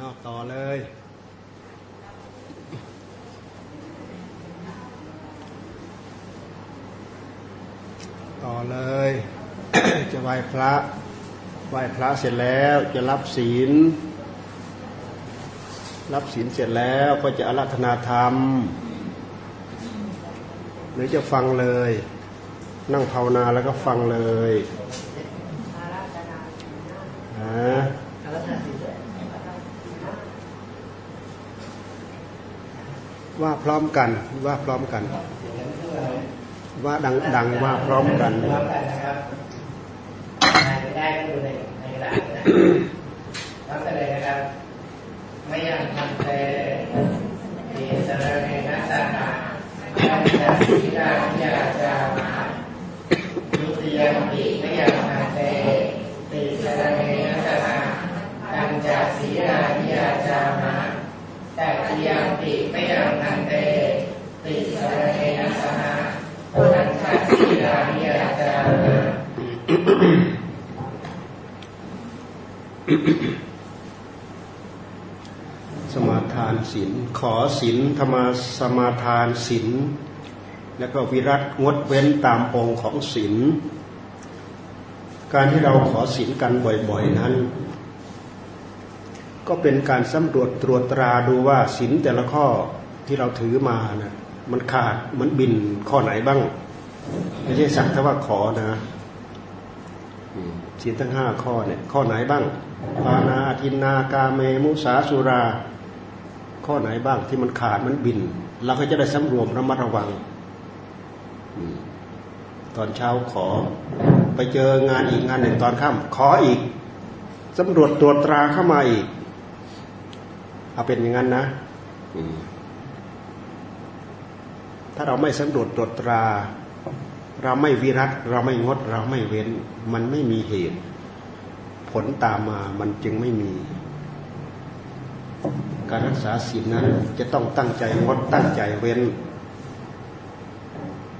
อาต่อเลย ต่อเลย จะไหว้พระ ไหว้พระเสร็จแล้วจะรับศีล รับศีลเสร็จแล้วก็จะอารัธนาธรรม หรือจะฟังเลย นั่งภาวนาแล้วก็ฟังเลย ว่าพร้อมกันว่าพร้อมกัน ว่าดังดังว่าพร้อมกัน พร้อมกันนะครับอ่านไม่ได้ก็ดูในในกระดาษนะพร้อมกันเลยนะครับ ไม่ยังทำแต่เอสระเนนะสาขายันจะสิกาพิยาจามายุติยังปิไม่ยังทำแต่เอสระเนนะสาขายันจะสีราพิยาจามาแต่ติยังปิไม่ยังทำแต่ติสระเนนะสาขายันจะสีราพิยาจามา สมาทานศีล ขอศีลธรรมสมาทานศีลแล้วก็วิรัตงดเว้นตามองของศีลการที่เราขอศีลกันบ่อย ๆนั้น ก็เป็นการสำรวจตรวจตราดูว่าศีลแต่ละข้อที่เราถือมานะมันขาดมันบินข้อไหนบ้างไม่ใช่สักแต่ว่าขอนะศีลทั้งห้าข้อเนี่ย ข้อไหนบ้างปานาทินนากาเมมุสาสุรา ข้อไหนบ้างที่มันขาดมันบินเราก็จะได้สำรวมระมัดระวัง ตอนเช้าขอ ไปเจองานอีกงานหนึ่งตอนค่ำขออีกสำรวจตรวจตราเข้ามาอีก เอาเป็นอย่างนั้นนะถ้าเราไม่สำรวจตรวจตรา เราไม่วิรัตเราไม่งด เราไม่เว้น มันไม่มีเหตุ ผลตามมามันจึงไม่มี การรักษาศีลนั้นจะต้องตั้งใจงดตั้งใจเว้น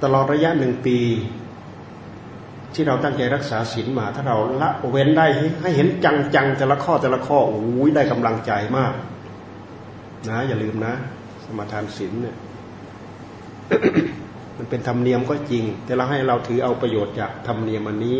ตลอดระยะหนึ่งปี ที่เราตั้งใจรักษาศีลมา ถ้าเราละเว้นได้ให้เห็นจังจังๆแต่ละข้อแต่ละข้อโอ้ยได้กำลังใจมาก นะ อย่าลืมนะ สมาทานศีลเนี่ยมันเป็นธรรมเนียมก็จริง แต่เราให้เราถือเอาประโยชน์จากธรรมเนียมอันนี้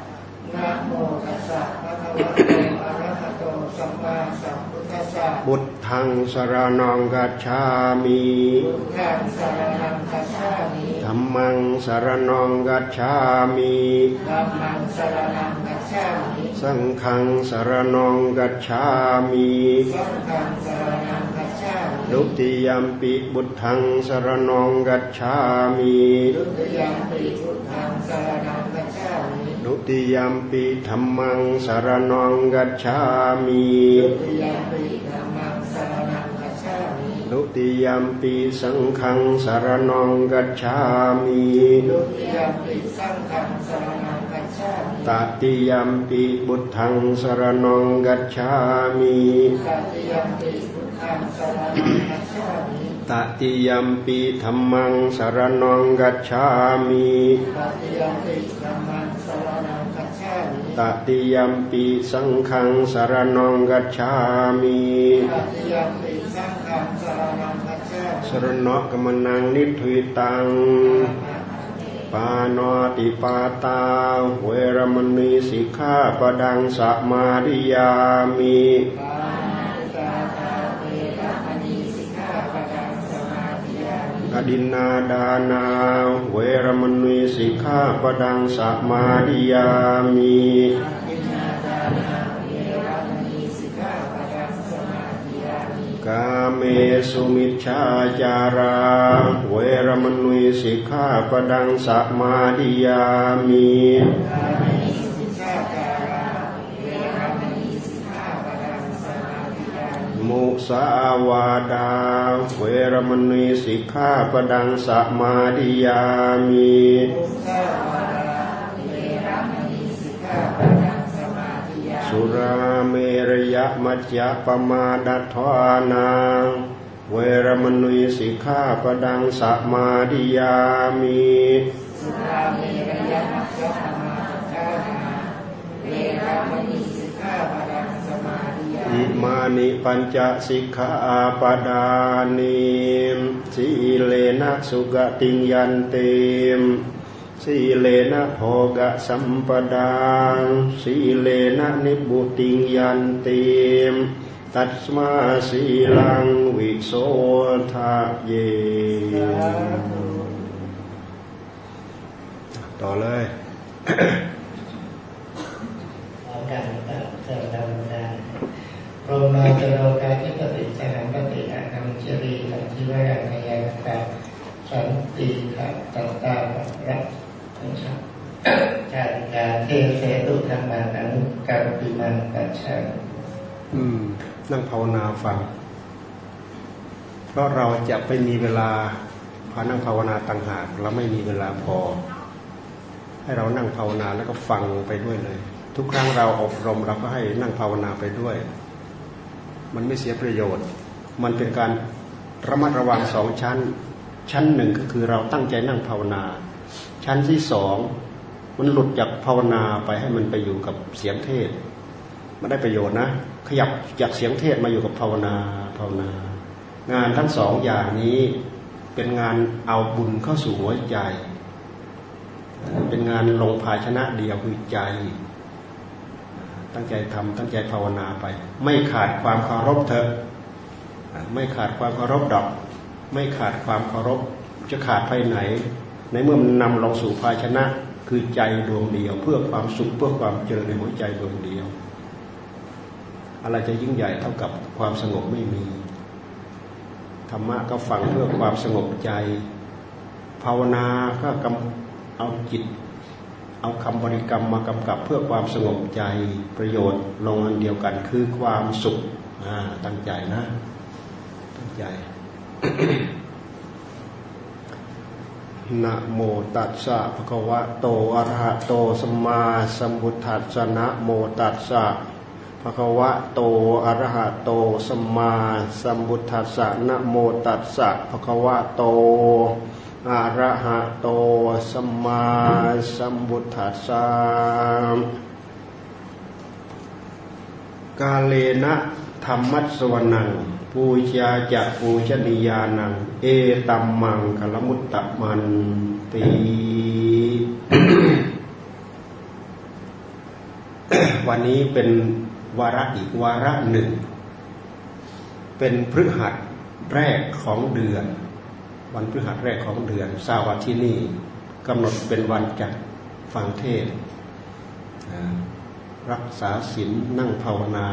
นะโมตัสสะภะคะวะโตอะระหะโตสัมมาสัมพุทธัสสะบุตทังสรณังกัจฉามิพุทธังสรณังคัจฉามิธัมมังสรณังกัจฉามิธัมมังสรณังคัจฉามิสังฆังสรณังกัจฉามิสังฆังสรณังคัจฉามิดุติยมปิบุตทังสรณังกัจฉามิทุติยัมปิพุทธังสรณังคัจฉามิดุติยมปิธัมมังสรณังกัจฉามิ ทุติยมปีธรรมังสารนองกัจฉามิทุติยมปีสังฆังสารนองกัจฉามิตติยมปีบุตทังสารนองกัจฉามิตติยมปีธรรมังสารนองกัจฉามิ ตติยมปิสังฆังสรณังกัจฉามิตติยัมปิสังฆังสรณังคัจฉามิสรณะกมนังนิทุยตัง ปานติปาตา เวรมณีสิกขาปดังสัมมาดิยามิ ดินนาดานา เวรมณีสิกขาปดังสัมมาดิยามิอินนาดานาเวระมณีสิกขาปะทังสมาธิยามิกาเมสุมิชาจารา เวรมณีสิกขาปดังสัมมาดิยามิ กามิสุมิชฌาจาราเวระมณีสิกขาปะทัง มุสาวาดา เวรมณีสิกขาปดังสัมมาดิยามิสุราเมรยะมัจยปมาดัทวานาเวรมณีสิกขาปดังสัมมาดิยามิสุราเมรยะมัจยปมาดัทวานาเวรมณีสิกขาปดัง อิมานิปัญจสิกขาปดานิสีเลนะสุกติยันเตมสีเลนะโภกะสัมปดาสีเลนะนิบุติยันเตมตัสมาสีลังวิโสทะเย ต่อเลยเอาการเสริมดำการโรมาจโรกาทิปติสหังปติอาคัมเชรีขันธิวรังยานตาสันติขัตตารักนะครับชาติกาเทเสตุธรรมานังการปิมันปัจฉังอืม นั่งภาวนาฟัง เพราะเราจะไปมีเวลาพานั่งภาวนาต่างหากเราไม่มีเวลาพอ ให้เรานั่งภาวนาแล้วก็ฟังไปด้วยเลย ทุกครั้งเราอบรมเราก็ให้นั่งภาวนาไปด้วย มันไม่เสียประโยชน์ มันเป็นการระมัดระวังสองชั้น ชั้นหนึ่งก็คือเราตั้งใจนั่งภาวนา ชั้นที่สองมันหลุดจากภาวนาไปให้มันไปอยู่กับเสียงเทศมันได้ประโยชน์นะ ขยับจากเสียงเทศมาอยู่กับภาวนาภาวนา งานทั้งสองอย่างนี้เป็นงานเอาบุญเข้าสู่หัวใจ เป็นงานลงภาชนะเดียวคือใจ ตั้งใจทำตั้งใจภาวนาไป ไม่ขาดความเคารพเถอะไม่ขาดความเคารพดอก ไม่ขาดความเคารพจะขาดไปไหน ในเมื่อมันนำลงสู่ภาชนะ คือใจดวงเดียว เพื่อความสุขเพื่อความเจริญในหัวใจดวงเดียว อะไรจะยิ่งใหญ่เท่ากับความสงบไม่มีธรรมะก็ฟังเพื่อความสงบใจ ภาวนาก็กำเอาจิต เอาคำบริกรรมมากำกับเพื่อความสงบใจประโยชน์ลงอันเดียวกันคือความสุขตั้งใจนะตั้งใจนะโมตัสสะภะคะวะโตอะระหะโตสัมมาสัมพุทธัสสะนะโมตัสสะภะคะวะโตอะระหะโตสัมมาสัมพุทธัสสะนะโมตัสสะภะคะวะโต อะระหะโตสัมมาสัมพุทธัสสะกาเลนะธรรมัสวนังปูชาจะปูชนียานัง เอตัมมังกลมุตตะมันตีวันนี้เป็นวาระอีกวาระหนึ่ง เป็นพฤหัสแรกของเดือน วันพฤหัสแรกของเดือนทราบว่าที่นี่กำหนดเป็นวันจัดฟังเทศ รักษาศีลนั่งภาวนา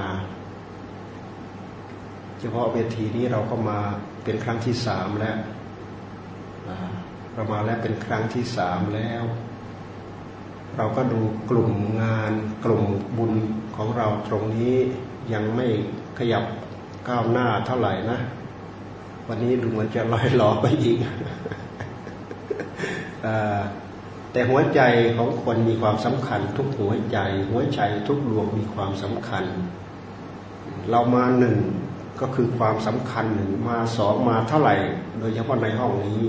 เฉพาะเวทีนี้เราก็มาเป็นครั้งที่สามแล้วเรามาแล้วเป็นครั้งที่สามแล้ว เราก็ดูกลุ่มงานกลุ่มบุญของเราตรงนี้ยังไม่ขยับก้าวหน้าเท่าไหร่นะ วันนี้ดูเหมือนจะลอยหลอไปอีกแต่หัวใจของคนมีความสำคัญ ทุกหัวใจ หัวใจทุกดวงมีความสำคัญ เรามาหนึ่งก็คือความสำคัญหนึ่งมาสองมาเท่าไหร่ โดยเฉพาะในห้องนี้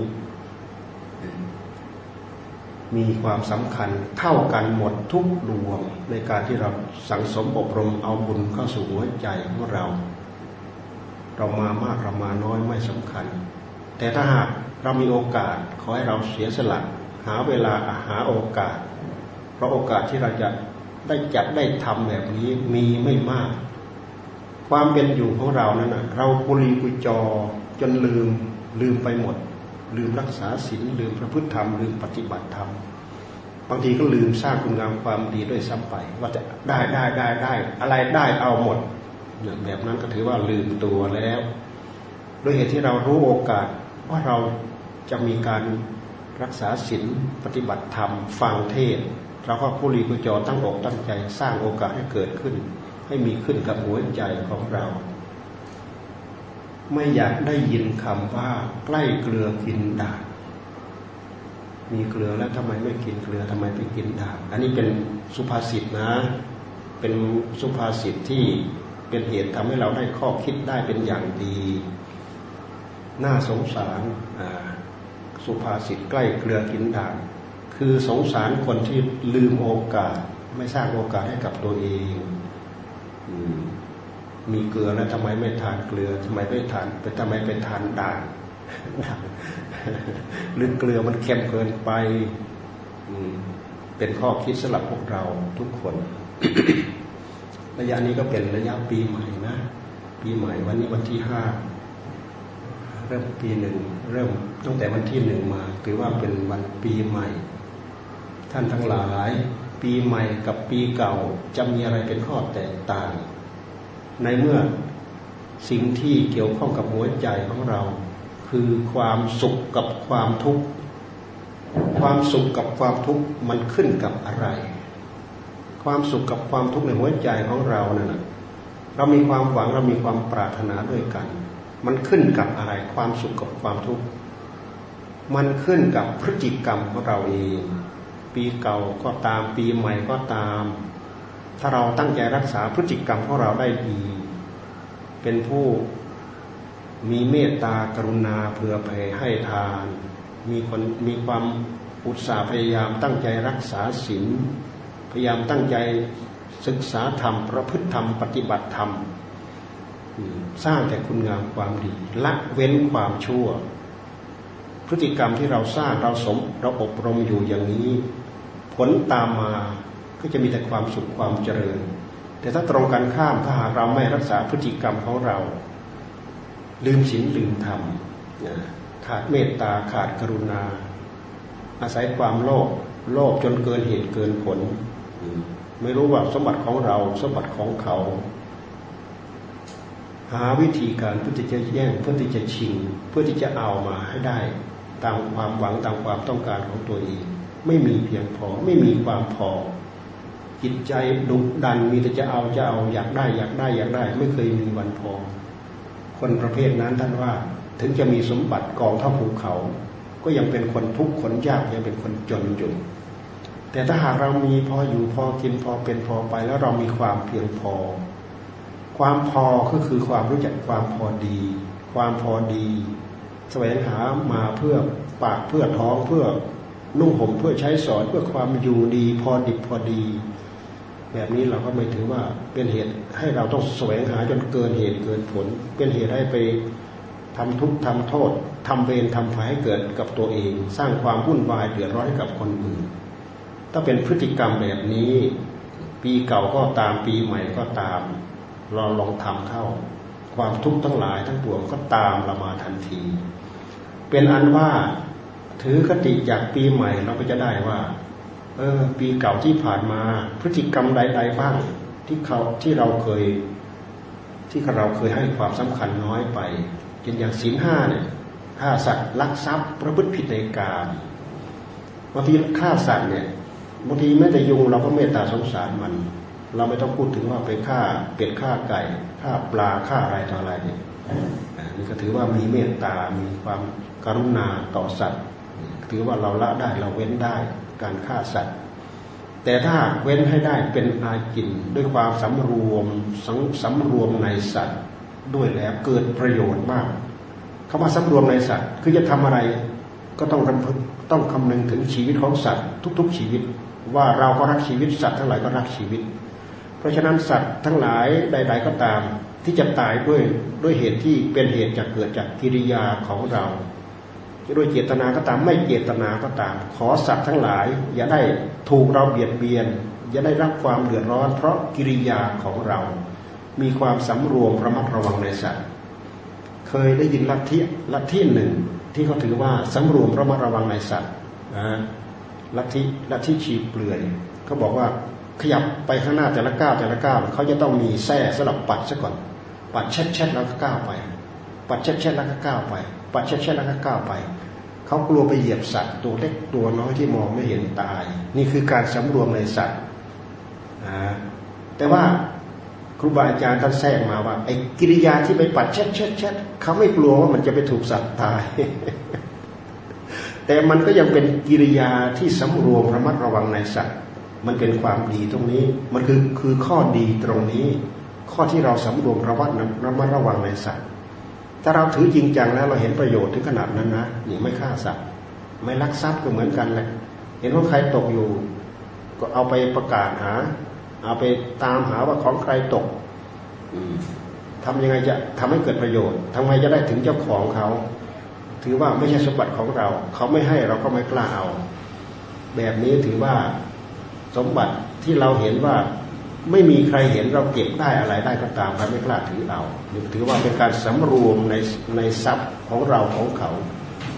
มีความสำคัญเท่ากันหมดทุกดวงในการที่เราสังสมอบรมเอาบุญเข้าสู่หัวใจของเรา เรามามากเรามาน้อยไม่สำคัญ แต่ถ้าหากเรามีโอกาสขอให้เราเสียสละหาเวลาหาโอกาส เพราะโอกาสที่เราจะได้จัดได้ทำแบบนี้มีไม่มาก ความเป็นอยู่ของเรานั้นนะเราปุรีกุจอจนลืมลืมไปหมด ลืมรักษาศีลลืมพระพุทธธรรมลืมปฏิบัติธรรมบางทีก็ลืมสร้างคุณงามความดีด้วยซ้ำไปว่าจะได้ได้ได้ได้อะไรได้เอาหมด แบบนั้นก็ถือว่าลืมตัวแล้ว ด้วยเหตุที่เรารู้โอกาสว่าเราจะมีการรักษาศีลปฏิบัติธรรม ฟังเทศเราก็ผู้รีกุจอตั้งอกตั้งใจสร้างโอกาสให้เกิดขึ้น ให้มีขึ้นกับหัวใจของเรา ไม่อยากได้ยินคำว่าใกล้เกลือกินด่างมีเกลือแล้วทำไมไม่กินเกลือทำไมไปกินด่างอันนี้เป็นสุภาษิตนะ เป็นสุภาษิตที่ เป็นเหตุทำให้เราได้ข้อคิดได้เป็นอย่างดี น่าสงสารสุภาษิตใกล้เกลือกินด่างคือสงสารคนที่ลืมโอกาส ไม่สร้างโอกาสให้กับตัวเองมีเกลือแล้วทำไมไม่ทานเกลือทำไมไม่ทานไปทำไมไปทานด่างหรือเกลือมันเค็มเกินไปเป็นข้อคิดสำหรับพวกเราทุกคน ระยะนี้ก็เป็นระยะปีใหม่นะ ปีใหม่วันนี้วันที่ห้าเริ่มปีหนึ่งเริ่มตั้งแต่วันที่หนึ่งมาถือว่าเป็นวันปีใหม่ ท่านทั้งหลาย ปีใหม่กับปีเก่าจะมีอะไรเป็นข้อแตกต่าง ในเมื่อสิ่งที่เกี่ยวข้องกับหัวใจของเรา คือความสุขกับความทุกข์ความสุขกับความทุกข์มันขึ้นกับอะไร ความสุขกับความทุกข์ในหัวใจของเราเนี่ยเรามีความหวังเรามีความปรารถนาด้วยกัน มันขึ้นกับอะไรความสุขกับความทุกข์มันขึ้นกับพฤติกรรมของเราเอง ปีเก่าก็ตามปีใหม่ก็ตาม ถ้าเราตั้งใจรักษาพฤติกรรมของเราได้ดี เป็นผู้มีเมตตากรุณาเผื่อแผ่ให้ทาน มีคนมีความอุตสาห์พยายามตั้งใจรักษาศีล พยายามตั้งใจศึกษาธรรม ประพฤติธรรม ปฏิบัติธรรม สร้างแต่คุณงามความดี ละเว้นความชั่ว พฤติกรรมที่เราสร้างเราสมเราอบรมอยู่อย่างนี้ ผลตามมาก็จะมีแต่ความสุขความเจริญ แต่ถ้าตรงกันข้ามถ้าหากเราไม่รักษาพฤติกรรมของเรา ลืมศีลลืมธรรมขาดเมตตาขาดกรุณา อาศัยความโลภโลภจนเกินเหตุเกินผล ไม่รู้ว่าสมบัติของเราสมบัติของเขา หาวิธีการเพื่อที่จะแย่งเพื่อที่จะชิง เพื่อที่จะเอามาให้ได้ ตามความหวังตามความต้องการของตัวเอง ไม่มีเพียงพอไม่มีความพอ จิตใจดุดันมีแต่จะเอาจะเอาอยากได้อยากได้อยากได้ ไม่เคยมีวันพอ คนประเภทนั้นท่านว่าถึงจะมีสมบัติกองเท่าภูเขา ก็ยังเป็นคนทุกข์คนยากยังเป็นคนจนอยู่ แต่ถ้าหากเรามีพออยู่พอกินพอเป็นพอไป แล้วเรามีความเพียงพอ ความพอก็คือความรู้จักความพอดี ความพอดีแสวงหามาเพื่อปากเพื่อท้องเพื่อนุ่งห่มเพื่อใช้สอนเพื่อความอยู่ดีพอดิบพอดี แบบนี้เราก็ไม่ถือว่าเป็นเหตุให้เราต้องแสวงหาจนเกินเหตุเกินผล เป็นเหตุให้ไปทำทุกข์ทำโทษทำเวรทำภัยให้เกิดกับตัวเอง สร้างความวุ่นวายเดือดร้อนให้กับคนอื่น ถ้าเป็นพฤติกรรมแบบนี้ ปีเก่าก็ตามปีใหม่ก็ตาม เราลองทำเข้า ความทุกข์ทั้งหลายทั้งปวงก็ตามเรามาทันที เป็นอันว่าถือคติจากปีใหม่เราก็จะได้ว่า เออ ปีเก่าที่ผ่านมา พฤติกรรมใดๆบ้างที่เขาที่เราเคย ที่เราเคยให้ความสำคัญน้อยไปเช่นอย่างศีลห้าเนี่ยฆ่าสัตว์ลักทรัพย์ประพฤติผิดในกามบางทีฆ่าสัตว์เนี่ย บางทีแม้แต่ยุงเราก็เมตตาสงสารมัน เราไม่ต้องพูดถึงว่าไปฆ่าเป็ดฆ่าไก่ฆ่าปลาฆ่าอะไรต่ออะไรเนี่ยนี่ก็ถือว่ามีเมตตา มีความกรุณาต่อสัตว์ ถือว่าเราละได้เราเว้นได้การฆ่าสัตว์ แต่ถ้าเว้นให้ได้เป็นอาจินด้วยความสำรวมสำรวมในสัตว์ ด้วยแล้วเกิดประโยชน์มากคำว่าสำรวมในสัตว์ คือจะทำอะไรก็ต้องรำพึงต้องคำนึงถึงชีวิตของสัตว์ ทุก ๆ ชีวิต ว่าเราก็รักชีวิตสัตว์ทั้งหลายก็รักชีวิต เพราะฉะนั้นสัตว์ทั้งหลายใด ๆ ก็ตาม ที่จะตายด้วยด้วยเหตุที่เป็นเหตุจากเกิดจากกิริยาของเราด้วยเจตนาก็ตามไม่เจตนาก็ตาม ขอสัตว์ทั้งหลาย อย่าได้ถูกเราเบียดเบียน อย่าได้รับความเดือดร้อน เพราะกิริยาของเรา มีความสำรวมระมัดระวังในสัตว์ เคยได้ยินลัทธิลัทธิหนึ่งที่เขาถือว่าสำรวมระมัดระวังในสัตว์นะ ลัทธิลัทธิชีเปลือยเขาบอกว่าขยับไปข้างหน้าแต่ละก้าวแต่ละก้าวเขาจะต้องมีแส้สลับปัดซะก่อน ปัดเช็ดเช็ดแล้วก็ก้าวไป ปัดเช็ดเช็ดแล้วก็ก้าวไป ปัดเช็ดเช็ดแล้วก็ก้าวไปเขากลัวไปเหยียบสัตว์ตัวเล็กตัวน้อยที่มองไม่เห็นตาย นี่คือการสำรวมในสัตว์นะแต่ว่าครูบาอาจารย์ท่านแทรกมาว่าไอ้กิริยาที่ไปปัดเช็ดเช็ดเช็ดเขาไม่กลัวว่ามันจะไปถูกสัตว์ตาย แต่มันก็ยังเป็นกิริยาที่สำรวมระมัดระวังในสัตว์ มันเป็นความดีตรงนี้ มันคือคือข้อดีตรงนี้ ข้อที่เราสำรวมระวัดระมัดระวังในสัตว์ ถ้าเราถือจริงจังแล้วเราเห็นประโยชน์ถึงขนาดนั้นนะนี่ไม่ฆ่าสัตว์ ไม่ลักทรัพย์ก็เหมือนกันแหละ เห็นว่าใครตกอยู่ ก็เอาไปประกาศหา เอาไปตามหาว่าของใครตกทำยังไงจะทำให้เกิดประโยชน์ทำไงจะได้ถึงเจ้าของเขา ถือว่าไม่ใช่สมบัติของเรา เขาไม่ให้เราก็ไม่กล้าเอา แบบนี้ถือว่าสมบัติที่เราเห็นว่าไม่มีใครเห็นเราเก็บได้อะไรได้ก็ตามเราไม่กล้าถือเอาถือว่าเป็นการสำรวมในในทรัพย์ของเราของเขา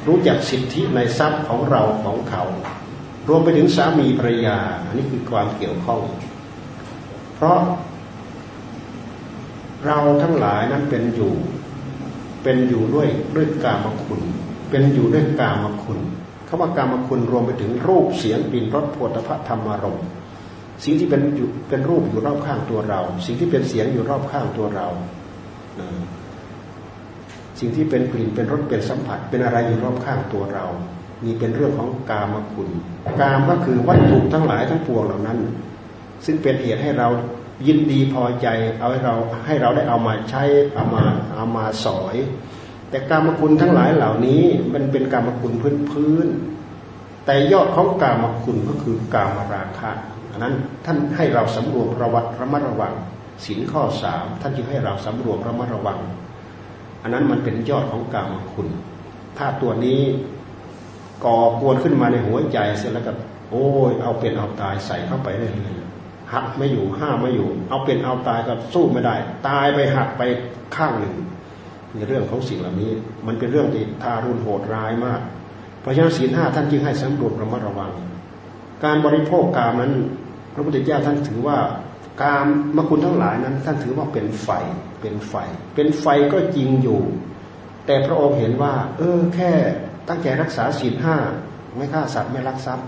รู้จักสิทธิในทรัพย์ของเราของเขา รวมไปถึงสามีภรรยา อันนี้คือความเกี่ยวข้อง เพราะเราทั้งหลายนั้นเป็นอยู่ เป็นอยู่ด้วยด้วยกามคุณ เป็นอยู่ด้วยกามคุณคำว่ากามคุณรวมไปถึงรูปเสียงปิ่นรสโผฏฐะธรรมารมณ์สิ่งที่เป็นอยู่เป็นรูปอยู่รอบข้างตัวเรา สิ่งที่เป็นเสียงอยู่รอบข้างตัวเราสิ่งที่เป็นกลิ่นเป็นรสเป็นสัมผัส เป็นอะไรอยู่รอบข้างตัวเรา นี่เป็นเรื่องของกามคุณ กามก็คือวัตถุทั้งหลายทั้งปวงเหล่านั้น ซึ่งเป็นเหตุให้เรา ยินดีพอใจเอาให้เราให้เราได้เอามาใช้เอามาเอามาสอย แต่กามคุณทั้งหลายเหล่านี้มันเป็นกามคุณพื้นพื้น แต่ยอดของกามคุณก็คือกามราคะอันนั้นท่านให้เราสำรวมระวัดระมัดระวังสินข้อสามท่านจึงให้เราสำรวมระมัดระวัง อันนั้นมันเป็นยอดของกามคุณ ถ้าตัวนี้ก่อกวนขึ้นมาในหัวใจเสร็จแล้วก็โอ้ยเอาเป็นเอาตายใส่เข้าไปเรื่อยๆ หักไม่อยู่ห้ามไม่อยู่ เอาเป็นเอาตายก็สู้ไม่ได้ ตายไปหักไปข้างหนึ่งในเรื่องของสิ่งเหล่านี้ มันเป็นเรื่องที่ทารุณโหดร้ายมาก เพราะฉะนั้นศีลห้าท่านจึงให้สำรวมระมัดระวัง การบริโภคกามนั้น พระพุทธเจ้าท่านถือว่าการมคุณทั้งหลายนั้น ท่านถือว่าเป็นไฟเป็นไฟ เป็นไฟก็จริงอยู่ แต่พระองค์เห็นว่า เออแค่ตั้งใจรักษาศีลห้าไม่ฆ่าสัตว์ไม่ลักทรัพย์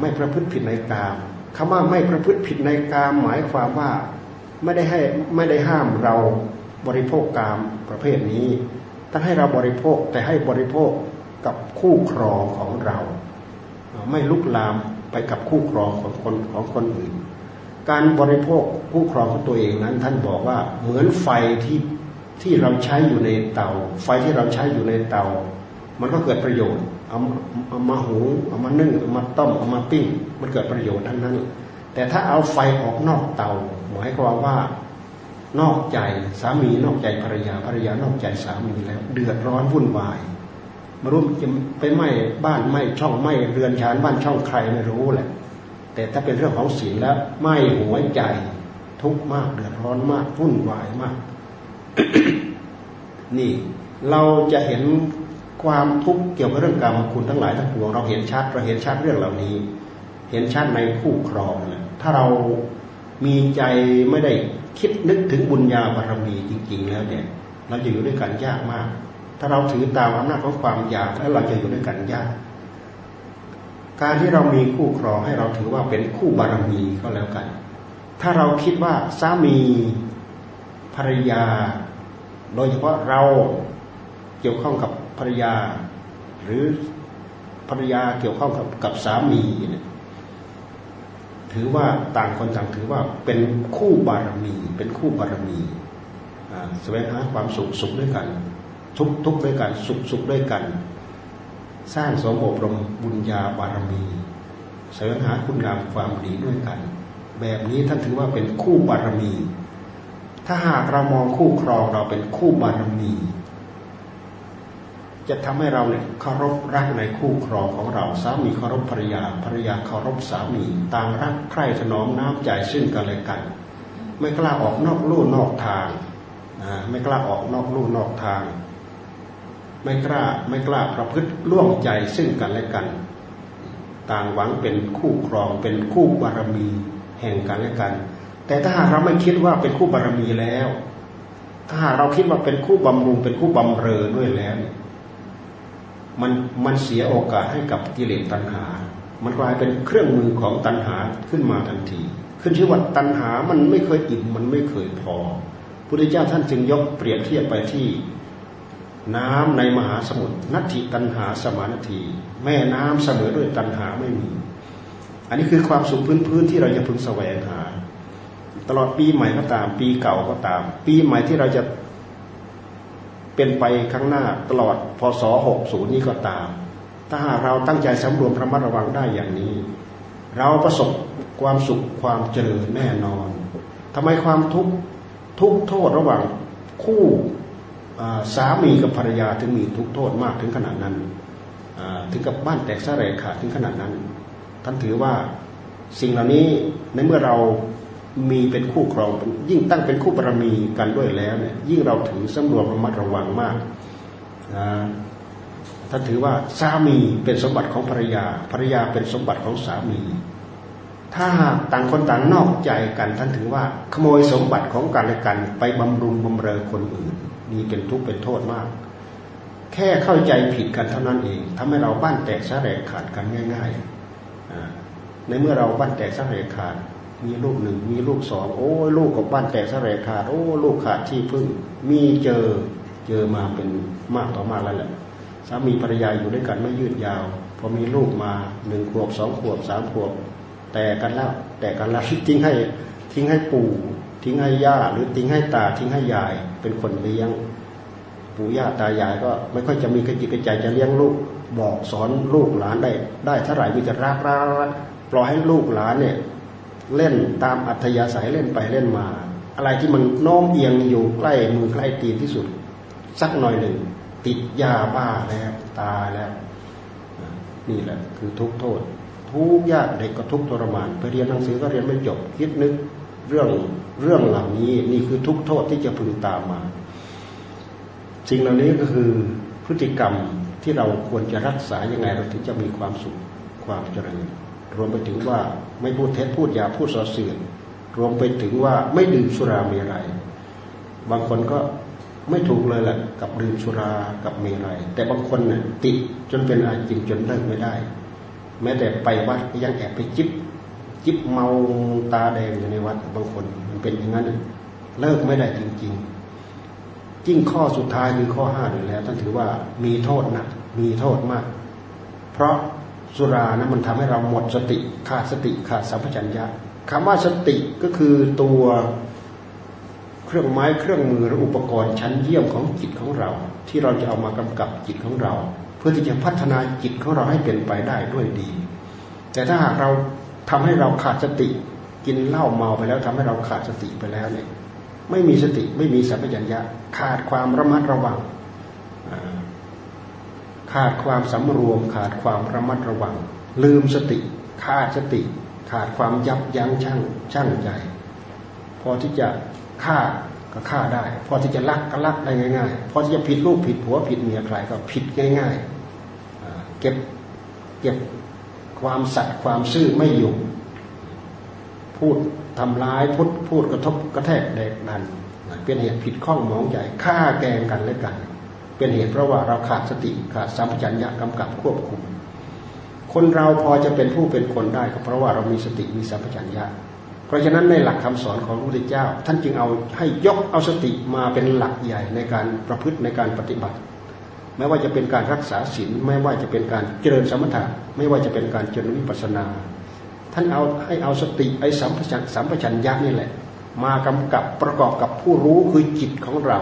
ไม่ประพฤติผิดในกาม คำว่าไม่ประพฤติผิดในกามหมายความว่าไม่ได้ให้ไม่ได้ห้ามเราบริโภคกามประเภทนี้ท่านให้เราบริโภคแต่ให้บริโภคกับคู่ครองของเรา ไม่ลุกลามไปกับคู่ครองของคนของคนอื่น การบริโภคคู่ครองของตัวเองนั้น ท่านบอกว่าเหมือนไฟที่ที่เราใช้อยู่ในเตา ไฟที่เราใช้อยู่ในเตา มันก็เกิดประโยชน์ เอาเอามาหุงเอามานึ่งเอามาต้มเอามาปิ้ง มันเกิดประโยชน์ทั้งนั้น แต่ถ้าเอาไฟออกนอกเตาหมายความว่านอกใจสามีนอกใจภรรยาภรรยานอกใจสามีแล้ว เดือดร้อนวุ่นวายมารู้จะไปไหม้บ้านไหม้ช่องไหม้เรือนชานบ้านช่องใครไม่รู้แหละ แต่ถ้าเป็นเรื่องของศีลแล้วไหม้หัวใจทุกข์มากเดือดร้อนมากวุ่นวายมาก นี่เราจะเห็น ความทุกข์เกี่ยวกับเรื่องกรรมคุณทั้งหลายทั้งปวงเราเห็นชัดเราเห็นชัดเรื่องเหล่านี้ เห็นชัดในคู่ครองนะถ้าเรามีใจไม่ได้คิดนึกถึงบุญญาบารมีจริง ๆ แล้วเนี่ย เราจะอยู่ด้วยกันยากมาก ถ้าเราถือตามอำนาจของความอยากแล้วเราจะอยู่ด้วยกันยาก การที่เรามีคู่ครองให้เราถือว่าเป็นคู่บารมีก็แล้วกัน ถ้าเราคิดว่าสามีภรรยา โดยเฉพาะเราเกี่ยวข้องกับ ภรรยา หรือภรรยาเกี่ยวข้องกับกับสามีเนี่ยถือว่าต่างคนต่างถือว่าเป็นคู่บารมี เป็นคู่บารมีแสวงหาความสุขสุขด้วยกัน ทุกทุกด้วยกันสุขสุขด้วยกัน สร้างสมอบรมบุญญาบารมีเสริมหาคุณงามความดีด้วยกัน แบบนี้ท่านถือว่าเป็นคู่บารมี ถ้าหากเรามองคู่ครองเราเป็นคู่บารมี จะทำให้เราเนี่ยเคารพรักในคู่ครองของเราสามีเคารพภรรยาภรรยาเคารพสามีต่างรักใคร่ถนอมน้ำใจซึ่งกันและกัน ไม่กล้าออกนอกลู่นอกทางไม่กล้าออกนอกลู่นอกทาง ไม่กล้าไม่กล้าประพฤติล่วงใจซึ่งกันและกัน ต่างหวังเป็นคู่ครองเป็นคู่บารมีแห่งกันและกัน แต่ถ้าหากเราไม่คิดว่าเป็นคู่บารมีแล้ว ถ้าหากเราคิดว่าเป็นคู่บำรุงเป็นคู่บำเรอด้วยแล้ว มันมันเสียโอกาสให้กับกิเลสตัณหา มันกลายเป็นเครื่องมือของตัณหาขึ้นมาทันที ขึ้นชื่อว่าตัณหามันไม่เคยอิ่มมันไม่เคยพอพุทธเจ้าท่านจึงยกเปรียบเทียบไปที่น้ำในมหาสมุทรนัตถิตัณหาสมานที แม่น้ำเสมอด้วยตัณหาไม่มี อันนี้คือความสุขพื้นๆที่เราจะพึงแสวงหา ตลอดปีใหม่ก็ตาม ปีเก่าก็ตาม ปีใหม่ที่เราจะ เป็นไปข้างหน้าตลอดพศ60นี้ก็ตาม ถ้าหากเราตั้งใจสำรวมระมัดระวังได้อย่างนี้ เราประสบความสุขความเจริญแน่นอนทำไมความทุกข์ทุกโทษระหว่างคู่สามีกับภรรยาถึงมีทุกโทษมากถึงขนาดนั้นถึงกับบ้านแตกสลายขาดถึงขนาดนั้น ท่านถือว่าสิ่งเหล่านี้ในเมื่อเรา มีเป็นคู่ครองยิ่งตั้งเป็นคู่บารมีกันด้วยแล้วเนี่ยยิ่งเราถือสำรวมระมัดระวังมากท่าถือว่าสามีเป็นสมบัติของภรรยาภรรยาเป็นสมบัติของสามี ถ้าหากต่างคนต่างนอกใจกันท่านถือว่า ขโมยสมบัติของกันและกัน ไปบำรุงบำเรอคนอื่นนี่เป็นทุกข์เป็นโทษมาก แค่เข้าใจผิดกันเท่านั้นเองทำให้เราบ้านแตกสะแรกขาดกันง่ายๆในเมื่อเราบ้านแตกสะแรกขาด มีลูกหนึ่ง มีลูกสอง โอ้ลูกกับบ้านแตกสาแหรกขาดโอ้ลูกขาดที่พึ่ง มีเจอเจอมาเป็นมากต่อมากแล้วแหละสามีภรรยาอยู่ด้วยกันไม่ยืดยาวพอมีลูกมาหนึ่งขวบสองขวบสามขวบ แตกกันแล้วแตกกันแล้วทิ้งให้ทิ้งให้ปู่ ทิ้งให้ย่าหรือทิ้งให้ตาทิ้งให้ยายเป็นคนเลี้ยง ปู่ย่าตายายก็ไม่ค่อยจะมีกระจิตกระใจจะเลี้ยงลูกบอกสอนลูกหลานได้ ได้เท่าไหร่มีแต่รักรักปล่อยให้ลูกหลานเนี่ย เล่นตามอัธยาศัยเล่นไปเล่นมา อะไรที่มันโน้มเอียงอยู่ใกล้มือใกล้ตีนที่สุด สักหน่อยหนึ่ง ติดยาบ้าแล้วตายแล้ว นี่แหละ คือทุกโทษ ทุกยากเด็กก็ทุกทรมานไปเรียนหนังสือก็เรียนไม่จบคิดนึกเรื่องเรื่องเหล่านี้นี่คือทุกโทษที่จะพึงตามมาสิ่งเหล่านี้ก็คือพฤติกรรมที่เราควรจะรักษายังไงเราถึงจะมีความสุขความเจริญ รวมไปถึงว่าไม่พูดเท็จพูดยาพูดส่อเสื่อมรวมไปถึงว่าไม่ดื่มสุราเมรัยบางคนก็ไม่ถูกเลยแหละกับดื่มสุรากับเมรัยแต่บางคนเนี่ยติดจนเป็นอาจินจนเลิกไม่ได้ แม้แต่ไปวัดยังแอบไปจิบจิบเมาตาแดงอยู่ในวัดบางคนมันเป็นอย่างนั้นเลิกไม่ได้จริงๆจิ้งข้อสุดท้ายคือข้อห้าอยู่แล้วท่านถือว่ามีโทษหนะมีโทษมาก เพราะ สุรานะมันทำให้เราหมดสติขาดสติขาดสัมปชัญญะคำว่าสติก็คือตัวเครื่องไม้เครื่องมือหรืออุปกรณ์ชั้นเยี่ยมของจิตของเรา ที่เราจะเอามากำกับจิตของเรา เพื่อที่จะพัฒนาจิตของเราให้เป็นไปได้ด้วยดี แต่ถ้าหากเราทำให้เราขาดสติ กินเหล้าเมาไปแล้วทำให้เราขาดสติไปแล้วเนี่ยไม่มีสติไม่มีสัมปชัญญะขาดความระมัดระวัง ขาดความสำรวม ขาดความระมัดระวัง ลืมสติขาดสติ ขาดความยับยั้งชั่งชั่งใจ พอที่จะฆ่าก็ฆ่าได้ พอที่จะลักก็ลักได้ง่ายๆ พอที่จะผิดลูกผิดผัวผิดเมียใครก็ผิดง่ายๆเก็บเก็บความสัตย์ความซื่อไม่อยู่ พูดทำร้ายพูดพูดกระทบกระแทกเด็กนัน เป็นเหตุผิดข้องมองใจฆ่าแกงกันและกัน เป็นเหตุเพราะว่าเราขาดสติขาดสัมปชัญญะกำกับควบคุม คนเราพอจะเป็นผู้เป็นคนได้ก็เพราะว่าเรามีสติมีสัมปชัญญะ เพราะฉะนั้นในหลักคำสอนของพระพุทธเจ้า ท่านจึงเอาให้ยกเอาสติมาเป็นหลักใหญ่ในการประพฤติในการปฏิบัติไม่ว่าจะเป็นการรักษาศีลไม่ว่าจะเป็นการเจริญสมถะไม่ว่าจะเป็นการเจริญวิปัสนา ท่านเอาให้เอาสติไอ้สัมปชัญสัมปชัญญะนี่แหละ มากำกับประกอบกับผู้รู้คือจิตของเรา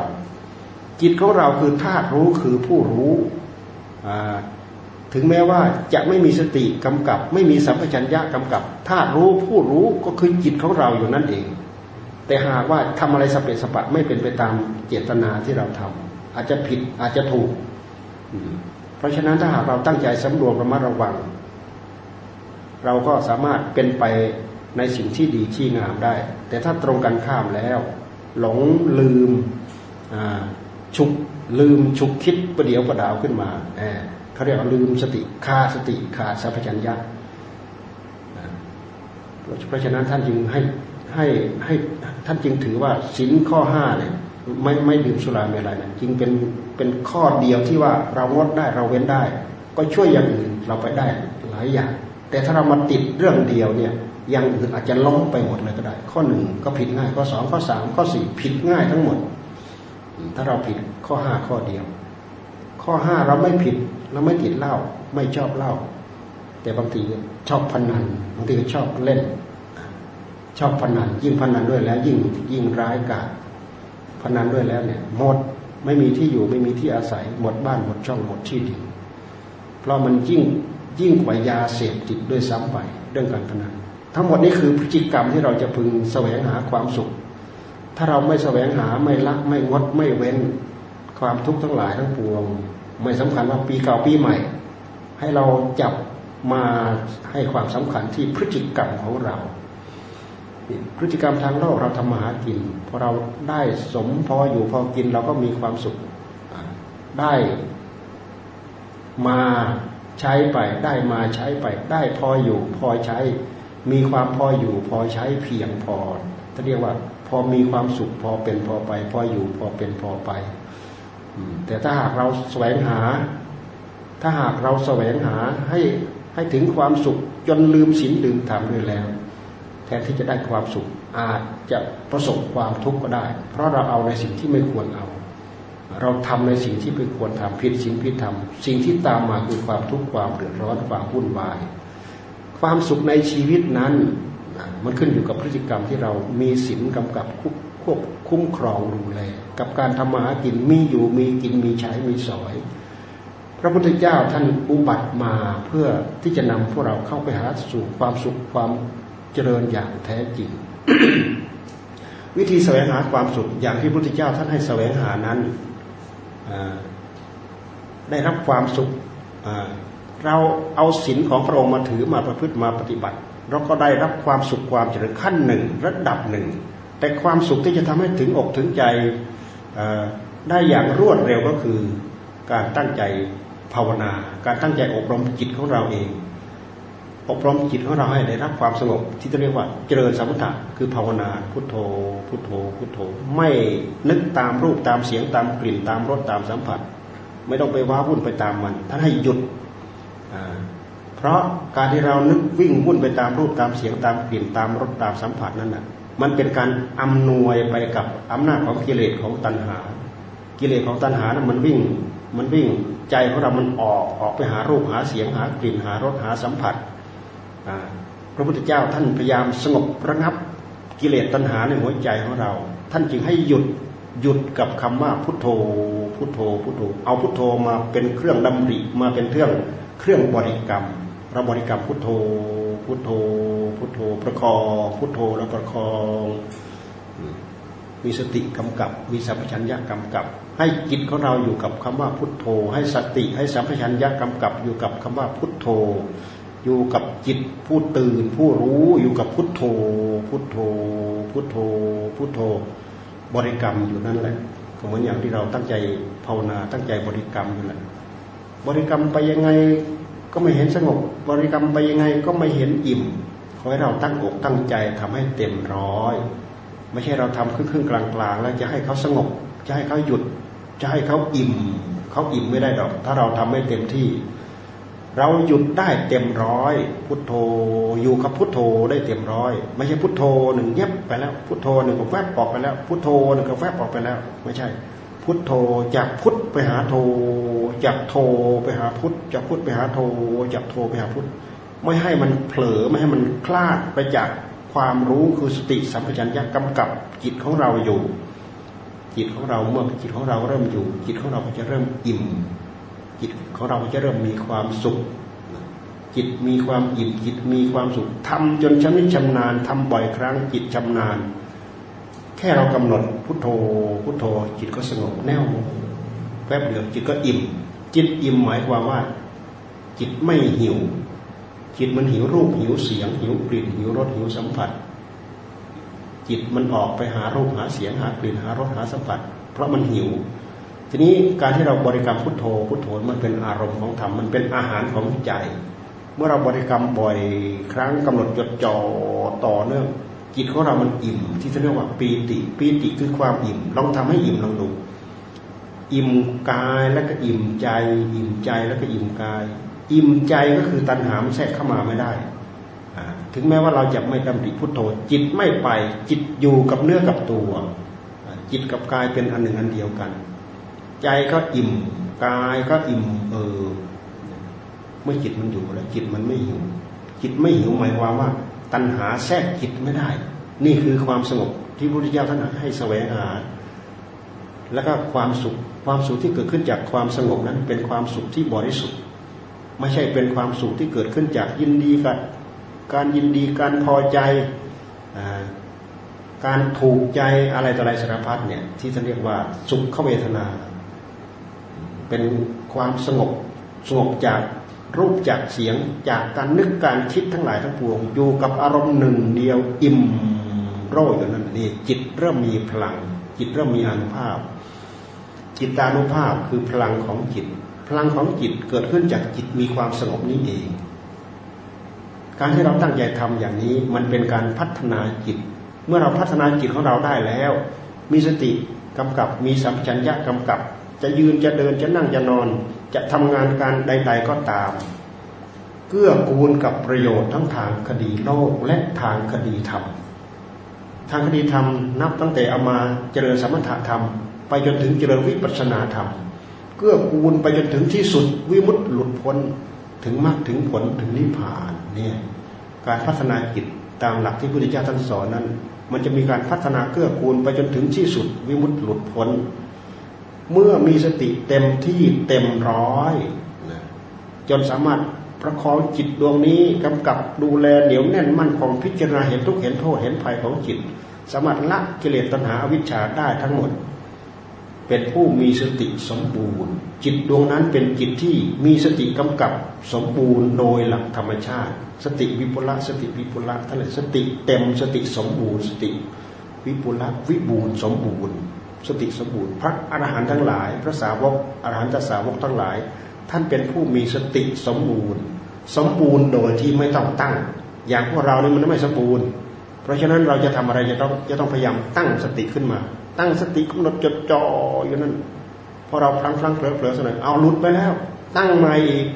จิตของเราคือธาตุรู้คือผู้รู้ ถึงแม้ว่าจะไม่มีสติกำกับ ไม่มีสัมปชัญญะกำกับธาตุรู้ผู้รู้ก็คือจิตของเราอยู่นั่นเอง แต่หากว่าทำอะไรสเปสปะไม่เป็นไปตามเจตนาที่เราทำอาจจะผิดอาจจะถูก เพราะฉะนั้นถ้าหากเราตั้งใจสำรวมระมัดระวัง เราก็สามารถเป็นไปในสิ่งที่ดีที่งามได้ แต่ถ้าตรงกันข้ามแล้ว หลงลืม ฉุกลืมฉุกคิดประเดี๋ยวประดาวขึ้นมาเขาเรียกว่าลืมสติขาดสติขาดสัพพัญญะเพราะฉะนั้นท่านจึงให้ให้ให้ท่านจึงถือว่าสินข้อห้าเนี่ยไม่ไม่ดื่มสุราเมลัยนะจึงเป็นเป็นข้อเดียวที่ว่าเรางดได้เราเว้นได้ ก็ช่วยอย่างอื่นเราไปได้หลายอย่าง แต่ถ้าเรามาติดเรื่องเดียวเนี่ยอย่างอื่นอาจจะล้มไปหมดเลยก็ได้ ข้อหนึ่งก็ผิดง่ายข้อสองข้อสามข้อสี่ผิดง่ายทั้งหมด ถ้าเราผิดข้อห้าข้อเดียว ข้อห้าเราไม่ผิดเราไม่ติดเหล้าไม่ชอบเหล้าแต่บางทีชอบพนันบางทีก็ชอบเล่น ชอบพนันยิ่งพนันด้วยแล้ว ยิ่งยิ่งร้ายกาจพนันด้วยแล้วเนี่ยหมดไม่มีที่อยู่ไม่มีที่อาศัย หมดบ้านหมดช่องหมดที่ดินเพราะมันยิ่งยิ่งกว่ายาเสพติดด้วยซ้ำไปเรื่องการพนันทั้งหมดนี้คือพฤติกรรมที่เราจะพึงแสวงหาความสุข ถ้าเราไม่แสวงหาไม่ละไม่งดไม่เว้น ความทุกข์ทั้งหลายทั้งปวง ไม่สำคัญว่าปีเก่าปีใหม่ ให้เราจับมาให้ความสำคัญที่พฤติกรรมของเรา พฤติกรรมทางโลกเราทำมาหากินพอเราได้สมพออยู่พอกินเราก็มีความสุขได้มาใช้ไปได้มาใช้ไป ได้พออยู่พอใช้ มีความพออยู่พอใช้เพียงพอถ้าเรียกว่า พอมีความสุขพอเป็นพอไป พออยู่พอเป็นพอไปแต่ถ้าหากเราแสวงหา ถ้าหากเราแสวงหาให้ให้ถึงความสุขจนลืมศีลลืมธรรมด้วยแล้ว แทนที่จะได้ความสุขอาจจะประสบความทุกข์ก็ได้ เพราะเราเอาในสิ่งที่ไม่ควรเอา เราทำในสิ่งที่ไม่ควรทำผิดสิ่งผิดธรรมสิ่งที่ตามมาคือความทุกข์ความเดือดร้อนความวุ่นวาย ความสุขในชีวิตนั้น มันขึ้นอยู่กับพฤติกรรมที่เรามีศีลกำกับควบคุ้มครองดูแลกับการทำมาหากินมีอยู่มีกินมีใช้มีสอย พระพุทธเจ้าท่านอุบัติมาเพื่อที่จะนำพวกเราเข้าไปหาสู่ความสุขความเจริญอย่างแท้จริง วิธีแสวงหาความสุขอย่างที่พระพุทธเจ้าท่านให้แสวงหานั้นได้รับความสุขเราเอาศีลของพระองค์มาถือมาประพฤติมาปฏิบัติ เราก็ได้รับความสุขความเจริญขั้นหนึ่งระดับหนึ่ง แต่ความสุขที่จะทำให้ถึงอกถึงใจได้อย่างรวดเร็วก็คือการตั้งใจภาวนา การตั้งใจอบรมจิตของเราเอง อบรมจิตของเราให้ได้รับความสงบที่จะเรียกว่าเจริญสมถะคือภาวนาพุทโธ พุทโธ พุทโธ ไม่นึกตามรูปตามเสียงตามกลิ่นตามรสตามสัมผัส ไม่ต้องไปว้าวุ่นไปตามมันท่านให้หยุด เพราะการที่เรานึกวิ่งวุ่นไปตามรูปตามเสียงตามกลิ่นตามรสตามสัมผัสนั้นน่ะมันเป็นการอำนวยไปกับอำนาจของกิเลสของตัณหา กิเลสของตัณหานั้นมันวิ่ง มันวิ่งใจของเรามันออกออกไปหารูปหาเสียงหากลิ่นหารสหาสัมผัสพระพุทธเจ้าท่านพยายามสงบระงับกิเลสตัณหาในหัวใจของเรา ท่านจึงให้หยุดหยุดกับคำว่าพุทโธ พุทโธ พุทโธ เอาพุทโธมาเป็นเครื่องดำริมาเป็นเครื่องเครื่องบริกรรม เราบริกรรมพุทโธ พุทโธ พุทโธ ประคอง พุทโธแล้วประคอง มีสติกำกับ มีสัมปชัญญะกำกับ ให้จิตของเราอยู่กับคำว่าพุทโธ ให้สติ ให้สัมปชัญญะกำกับ อยู่กับคำว่าพุทโธ อยู่กับจิตผู้ตื่น ผู้รู้อยู่กับพุทโธ พุทโธ พุทโธ พุทโธ บริกรรมอยู่นั่นแหละก็เหมือนอย่างที่เราตั้งใจภาวนาตั้งใจบริกรรมอยู่แหละบริกรรมไปยังไง ก็ไม่เห็นสงบบริกรรมไปยังไงก็ไม่เห็นอิ่มขอให้เราตั้งอกตั้งใจทำให้เต็มร้อย ไม่ใช่เราทำครึ่งครึ่งกลางกลางแล้วจะให้เขาสงบ จะให้เขาหยุด จะให้เขาอิ่มเขาอิ่มไม่ได้ดอก ถ้าเราทำไม่เต็มที่ เราหยุดได้เต็มร้อย พุทโธอยู่กับพุทโธได้เต็มร้อย ไม่ใช่พุทโธหนึ่งเย็บไปแล้ว พุทโธหนึ่งก็แวบออกไปแล้ว พุทโธหนึ่งก็แวบออกไปแล้ว ไม่ใช่ พุทโธจากพุทไปหาโธจากโธไปหาพุทจากพุทไปหาโธจากโธไปหาพุทไม่ให้มันเผลอไม่ให้มันคลาดไปจากความรู้คือสติสัมปชัญญะกำกับจิตของเราอยู่ จิตของเราเมื่อจิตของเราเริ่มอยู่ จิตของเราก็จะเริ่มอิ่ม จิตของเราก็จะเริ่มมีความสุข จิตมีความอิ่มจิตมีความสุขทำจนชำนิชำนาญทำบ่อยครั้งจิตชำนาญ แค่เรากำหนดพุทโธพุทโธ จิตก็สงบแน่วแป๊บเดียวจิตก็อิ่ม จิตอิ่มหมายความว่า จิตไม่หิว จิตมันหิวรูปหิวเสียง หิวกลิ่น หิวรสหิวสัมผัส จิตมันออกไปหารูปหาเสียงหากลิ่นหารสหาสัมผัส เพราะมันหิว ทีนี้การที่เราบริกรรมพุทโธพุทโธมันเป็นอารมณ์ของธรรมมันเป็นอาหารของใจ เมื่อเราบริกรรมบ่อยครั้งกำหนดจดจ่อต่อเนื่อง จิตของเรามันอิ่ม ที่จะเรียกว่าปีติปีติคือความอิ่ม ลองทำให้อิ่มลองดู อิ่มกายแล้วก็อิ่มใจ อิ่มใจแล้วก็อิ่มกาย อิ่มใจก็คือตัณหามันแทรกเข้ามาไม่ได้ถึงแม้ว่าเราจะไม่ดำริพุทโธ จิตไม่ไปจิตอยู่กับเนื้อกับตัว จิตกับกายเป็นอันหนึ่งอันเดียวกัน ใจก็อิ่มกายก็อิ่มเออเมื่อจิตมันอยู่แล้วจิตมันไม่หิว จิตไม่หิวหมายความว่า ตัณหาแทรกจิตไม่ได้ นี่คือความสงบที่พระพุทธเจ้าท่านให้แสวงหา แล้วก็ความสุขความสุขที่เกิดขึ้นจากความสงบนั้น เป็นความสุขที่บริสุทธิ์ ไม่ใช่เป็นความสุขที่เกิดขึ้นจากยินดีกับการยินดีการพอใจการถูกใจอะไรต่ออะไรสารพัดเนี่ยที่ท่านเรียกว่าสุขเวทนา เป็นความสงบสงบจาก รูปจากเสียงจากการนึกการคิดทั้งหลายทั้งปวง อยู่กับอารมณ์หนึ่งเดียวอิ่มโรยอยู่นั่นนี่จิตเริ่มมีพลัง จิตเริ่มมีอนุภาพ จิตานุภาพคือพลังของจิต พลังของจิตเกิดขึ้นจากจิตมีความสงบนี้เอง การที่เราตั้งใจทำอย่างนี้มันเป็นการพัฒนาจิต เมื่อเราพัฒนาจิตของเราได้แล้ว มีสติกำกับมีสัมปชัญญะกำกับ จะยืนจะเดินจะนั่งจะนอน จะทำงานการใด ๆก็ตาม เกื้อกูลกับประโยชน์ทั้งทางคดีโลกและทางคดีธรรม ทางคดีธรรมนับตั้งแต่เอามาเจริญสมถะธรรม ไปจนถึงเจริญวิปัสสนาธรรม เกื้อกูลไปจนถึงที่สุดวิมุตติหลุดพ้นถึงมรรคถึงผลถึงนิพพานเนี่ยการพัฒนาจิตตามหลักที่พระพุทธเจ้าท่านสอนนั้น มันจะมีการพัฒนาเกื้อกูลไปจนถึงที่สุดวิมุตติหลุดพ้น เมื่อมีสติเต็มที่เต็มร้อยนะจนสามารถประคองจิตดวงนี้กำกับดูแลเหนียวแน่นมั่นของพิจารณาเห็นทุกเห็นโทษเห็นภัยของจิต สามารถละกิเลสตัณหาอวิชชาได้ทั้งหมด เป็นผู้มีสติสมบูรณ์ จิตดวงนั้นเป็นจิตที่มีสติกำกับสมบูรณ์โดยหลักธรรมชาติ สติวิปุละสติวิปุละท่านเลยสติเต็มสติสมบูรณ์ สติวิปุละวิบูรณ์สมบูรณ์ สติสมบูรณ์ พระอรหันต์ทั้งหลาย พระสาวกอรหันตสาวกทั้งหลาย ท่านเป็นผู้มีสติสมบูรณ์ สมบูรณ์โดยที่ไม่ต้องตั้ง อย่างพวกเรานี่มันไม่สมบูรณ์ เพราะฉะนั้นเราจะทำอะไรจะต้องจะต้องพยายามตั้งสติขึ้นมา ตั้งสติกำหนดจดจ่ออยู่นั้นพอเราพลังพลังเผลอเผลอสักหน่อยเอาหลุดไปแล้ว ตั้งใหม่อีก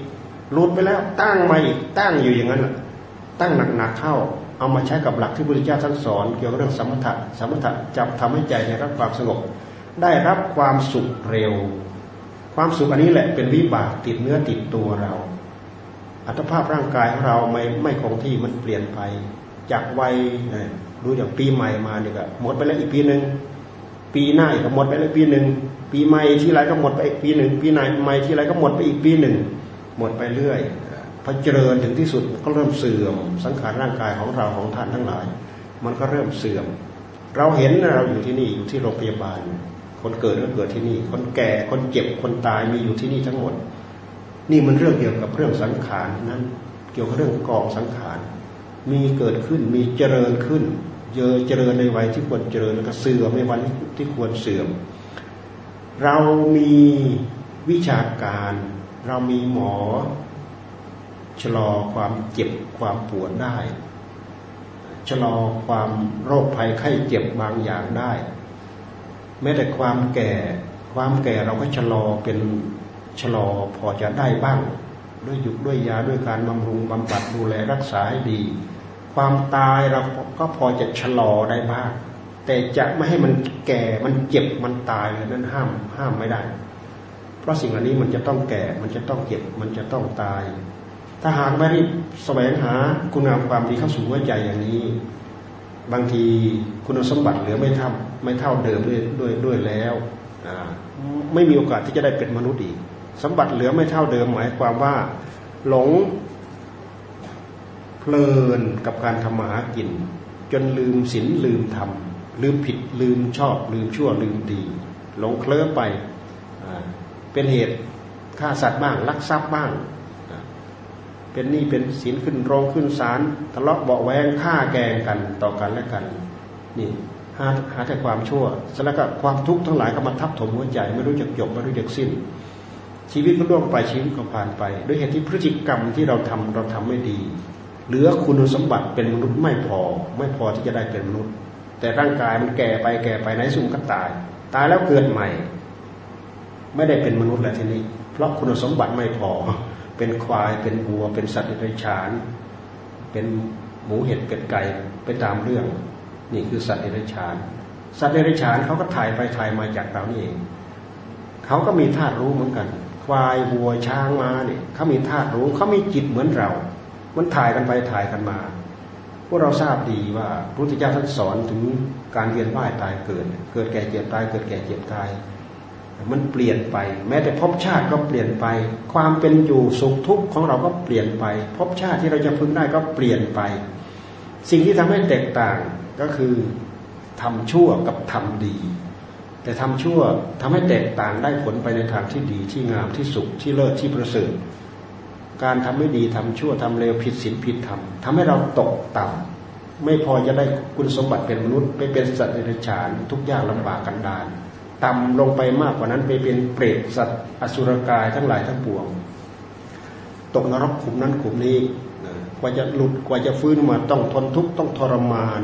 หลุดไปแล้ว ตั้งใหม่อีกตั้งอยู่อย่างนั้นตั้งหนักๆเข้า เอามาใช้กับหลักที่พระพุทธเจ้าท่านสอน เกี่ยวกับเรื่องสมถะสมถะจับทำให้ใจได้รับความสงบ ได้รับความสุขเร็ว ความสุขอันนี้แหละเป็นวิบากติดเนื้อติดตัวเรา อัตภาพร่างกายของเราไม่ไม่คงที่มันเปลี่ยนไป จากวัยดูอย่างปีใหม่มาเนี่ยก็หมดไปแล้วอีกปีหนึ่งปีหน้าอีกก็หมดไปแล้วปีหนึ่งปีใหม่ที่ไรก็หมดไปอีกปีหนึ่งปีไหนใหม่ที่ไรก็หมดไปอีกปีหนึ่งหมดไปเรื่อย พอเจริญถึงที่สุดก็เริ่มเสื่อม สังขารร่างกายของเราของท่านทั้งหลาย มันก็เริ่มเสื่อม เราเห็นเราอยู่ที่นี่อยู่ที่โรงพยาบาล คนเกิดก็เกิดที่นี่ คนแก่คนเจ็บคนตายมีอยู่ที่นี่ทั้งหมด นี่มันเรื่องเกี่ยวกับเรื่องสังขารนั้น เกี่ยวกับเรื่องกองสังขาร มีเกิดขึ้นมีเจริญขึ้นเยอเจริญในวัยที่ควรเจริญแล้วก็เสื่อมในวันที่ควรเสื่อม เรามีวิชาการ เรามีหมอ ชะลอความเจ็บความปวดได้ ชะลอความโรคภัยไข้เจ็บบางอย่างได้ แม้แต่ความแก่ ความแก่เราก็ชะลอเป็นชะลอพอจะได้บ้าง ด้วยยุกด้วยยาด้วยการบำรุงบำบัดดูแลรักษาให้ดี ความตายเราก็พอจะชะลอได้บ้าง แต่จะไม่ให้มันแก่มันเจ็บมันตายนั้นห้ามห้ามไม่ได้ เพราะสิ่งอันนี้มันจะต้องแก่มันจะต้องเจ็บมันจะต้องตาย ถ้าหากไม่รีบแสวงหาคุณงามความดีเข้าสู่หัวใจอย่างนี้ บางทีคุณสมบัติเหลือไม่เท่าไม่เท่าเดิมด้วยด้วยด้วยแล้วไม่มีโอกาสที่จะได้เป็นมนุษย์อีก สมบัติเหลือไม่เท่าเดิมหมายความว่า หลงเพลินกับการทำมาหากิน จนลืมศีลลืมธรรมลืมผิดลืมชอบลืมชั่วลืมดี หลงเคลิ้มไปเป็นเหตุฆ่าสัตว์บ้างลักทรัพย์บ้าง เป็นหนี้เป็นสินขึ้นโรงขึ้นศาลทะเลาะเบาแวงฆ่าแกงกันต่อกันและกัน นี่หาหาแต่ความชั่วแล้วก็ความทุกข์ทั้งหลายก็มาทับถมหัวใจ ไม่รู้จักจบไม่รู้จักสิ้น ชีวิตก็ล่วงไปชีวิตก็ผ่านไปด้วยเหตุที่พฤติกรรมที่เราทำเราทำไม่ดี เหลือคุณสมบัติเป็นมนุษย์ไม่พอ ไม่พอที่จะได้เป็นมนุษย์ แต่ร่างกายมันแก่ไปแก่ไปในสุ่มก็ตาย ตายแล้วเกิดใหม่ ไม่ได้เป็นมนุษย์แล้วทีนี้ เพราะคุณสมบัติไม่พอ เป็นควายเป็นวัว เป็นสัตว์เดรัจฉาน เป็นหมูเห็ดเป็ดไก่ไปตามเรื่อง นี่คือสัตว์เดรัจฉาน สัตว์เดรัจฉานเขาก็ถ่ายไปถ่ายมาจากเรานี่เองเขาก็มีธาตุรู้เหมือนกัน ควายวัวช้างม้าเนี่ยเขามีธาตุรู้เขามีจิตเหมือนเรา มันถ่ายกันไปถ่ายกันมาพวกเราทราบดีว่าพระพุทธเจ้าท่านสอนถึงการเวียนว่ายตายเกิด เกิดแก่เจ็บตาย เกิดแก่เจ็บตาย มันเปลี่ยนไป แม้แต่ภพชาติก็เปลี่ยนไป ความเป็นอยู่สุขทุกข์ของเราก็เปลี่ยนไปภพชาติที่เราจะพึงได้ก็เปลี่ยนไป สิ่งที่ทำให้แตกต่างก็คือทำชั่วกับทำดี แต่ทำชั่วทำให้แตกต่างได้ผลไปในทางที่ดีที่งามที่สุขที่เลิศที่ประเสริฐการทำไม่ดีทำชั่วทำเลวผิดศีลผิดธรรมทำให้เราตกต่ำไม่พอจะได้คุณสมบัติเป็นมนุษย์ไปเป็นสัตว์ในฉานทุกอย่างลำบากกันดาน ต่ำลงไปมากกว่านั้นไปเป็นเปรตสัตว์อสุรกายทั้งหลายทั้งปวง ตกนรกขุมนั้นขุมนี้กว่าจะหลุดกว่าจะฟื้นมาต้องทนทุกข์ต้องทรมาน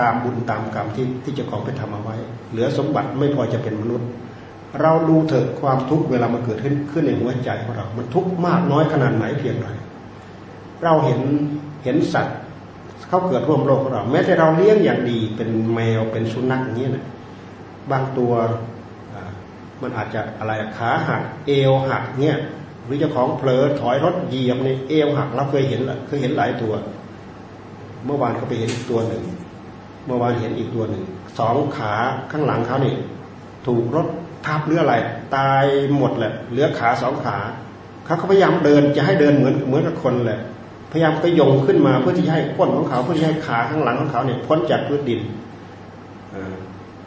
ตามบุญตามกรรมที่ที่เจ้าของไปทำเอาไว้ เหลือสมบัติไม่พอจะเป็นมนุษย์ เราดูเถิดความทุกข์เวลามันเกิดขึ้นขึ้นในหัวใจของเรา มันทุกข์มากน้อยขนาดไหนเพียงไรเราเห็นเห็นสัตว์เขาเกิดร่วมโลกของเรา แม้แต่เราเลี้ยงอย่างดีเป็นแมวเป็นสุนัขอย่างนี้นะ บางตัวมันอาจจะอะไรขาหักเอวหักเนี่ยหรือเจ้าของเผลอถอยรถเหยียบในเอวหักเราเคยเห็นเคยเห็นหลายตัว เมื่อวานก็ไปเห็นอีกตัวหนึ่ง เมื่อวานเห็นอีกตัวหนึ่งสองขาข้างหลังเขาเนี่ยถูกรถทับหรืออะไร ตายหมดแหละเหลือขาสองขาเขาพยายามเดินจะให้เดินเหมือนเหมือนกับคนแหละ พยายามไปยงขึ้นมาเพื่อที่ให้ก้นของเขาเพื่อที่ให้ขาข้างหลังของเขาเนี่ยพ้นจากพื้นดิน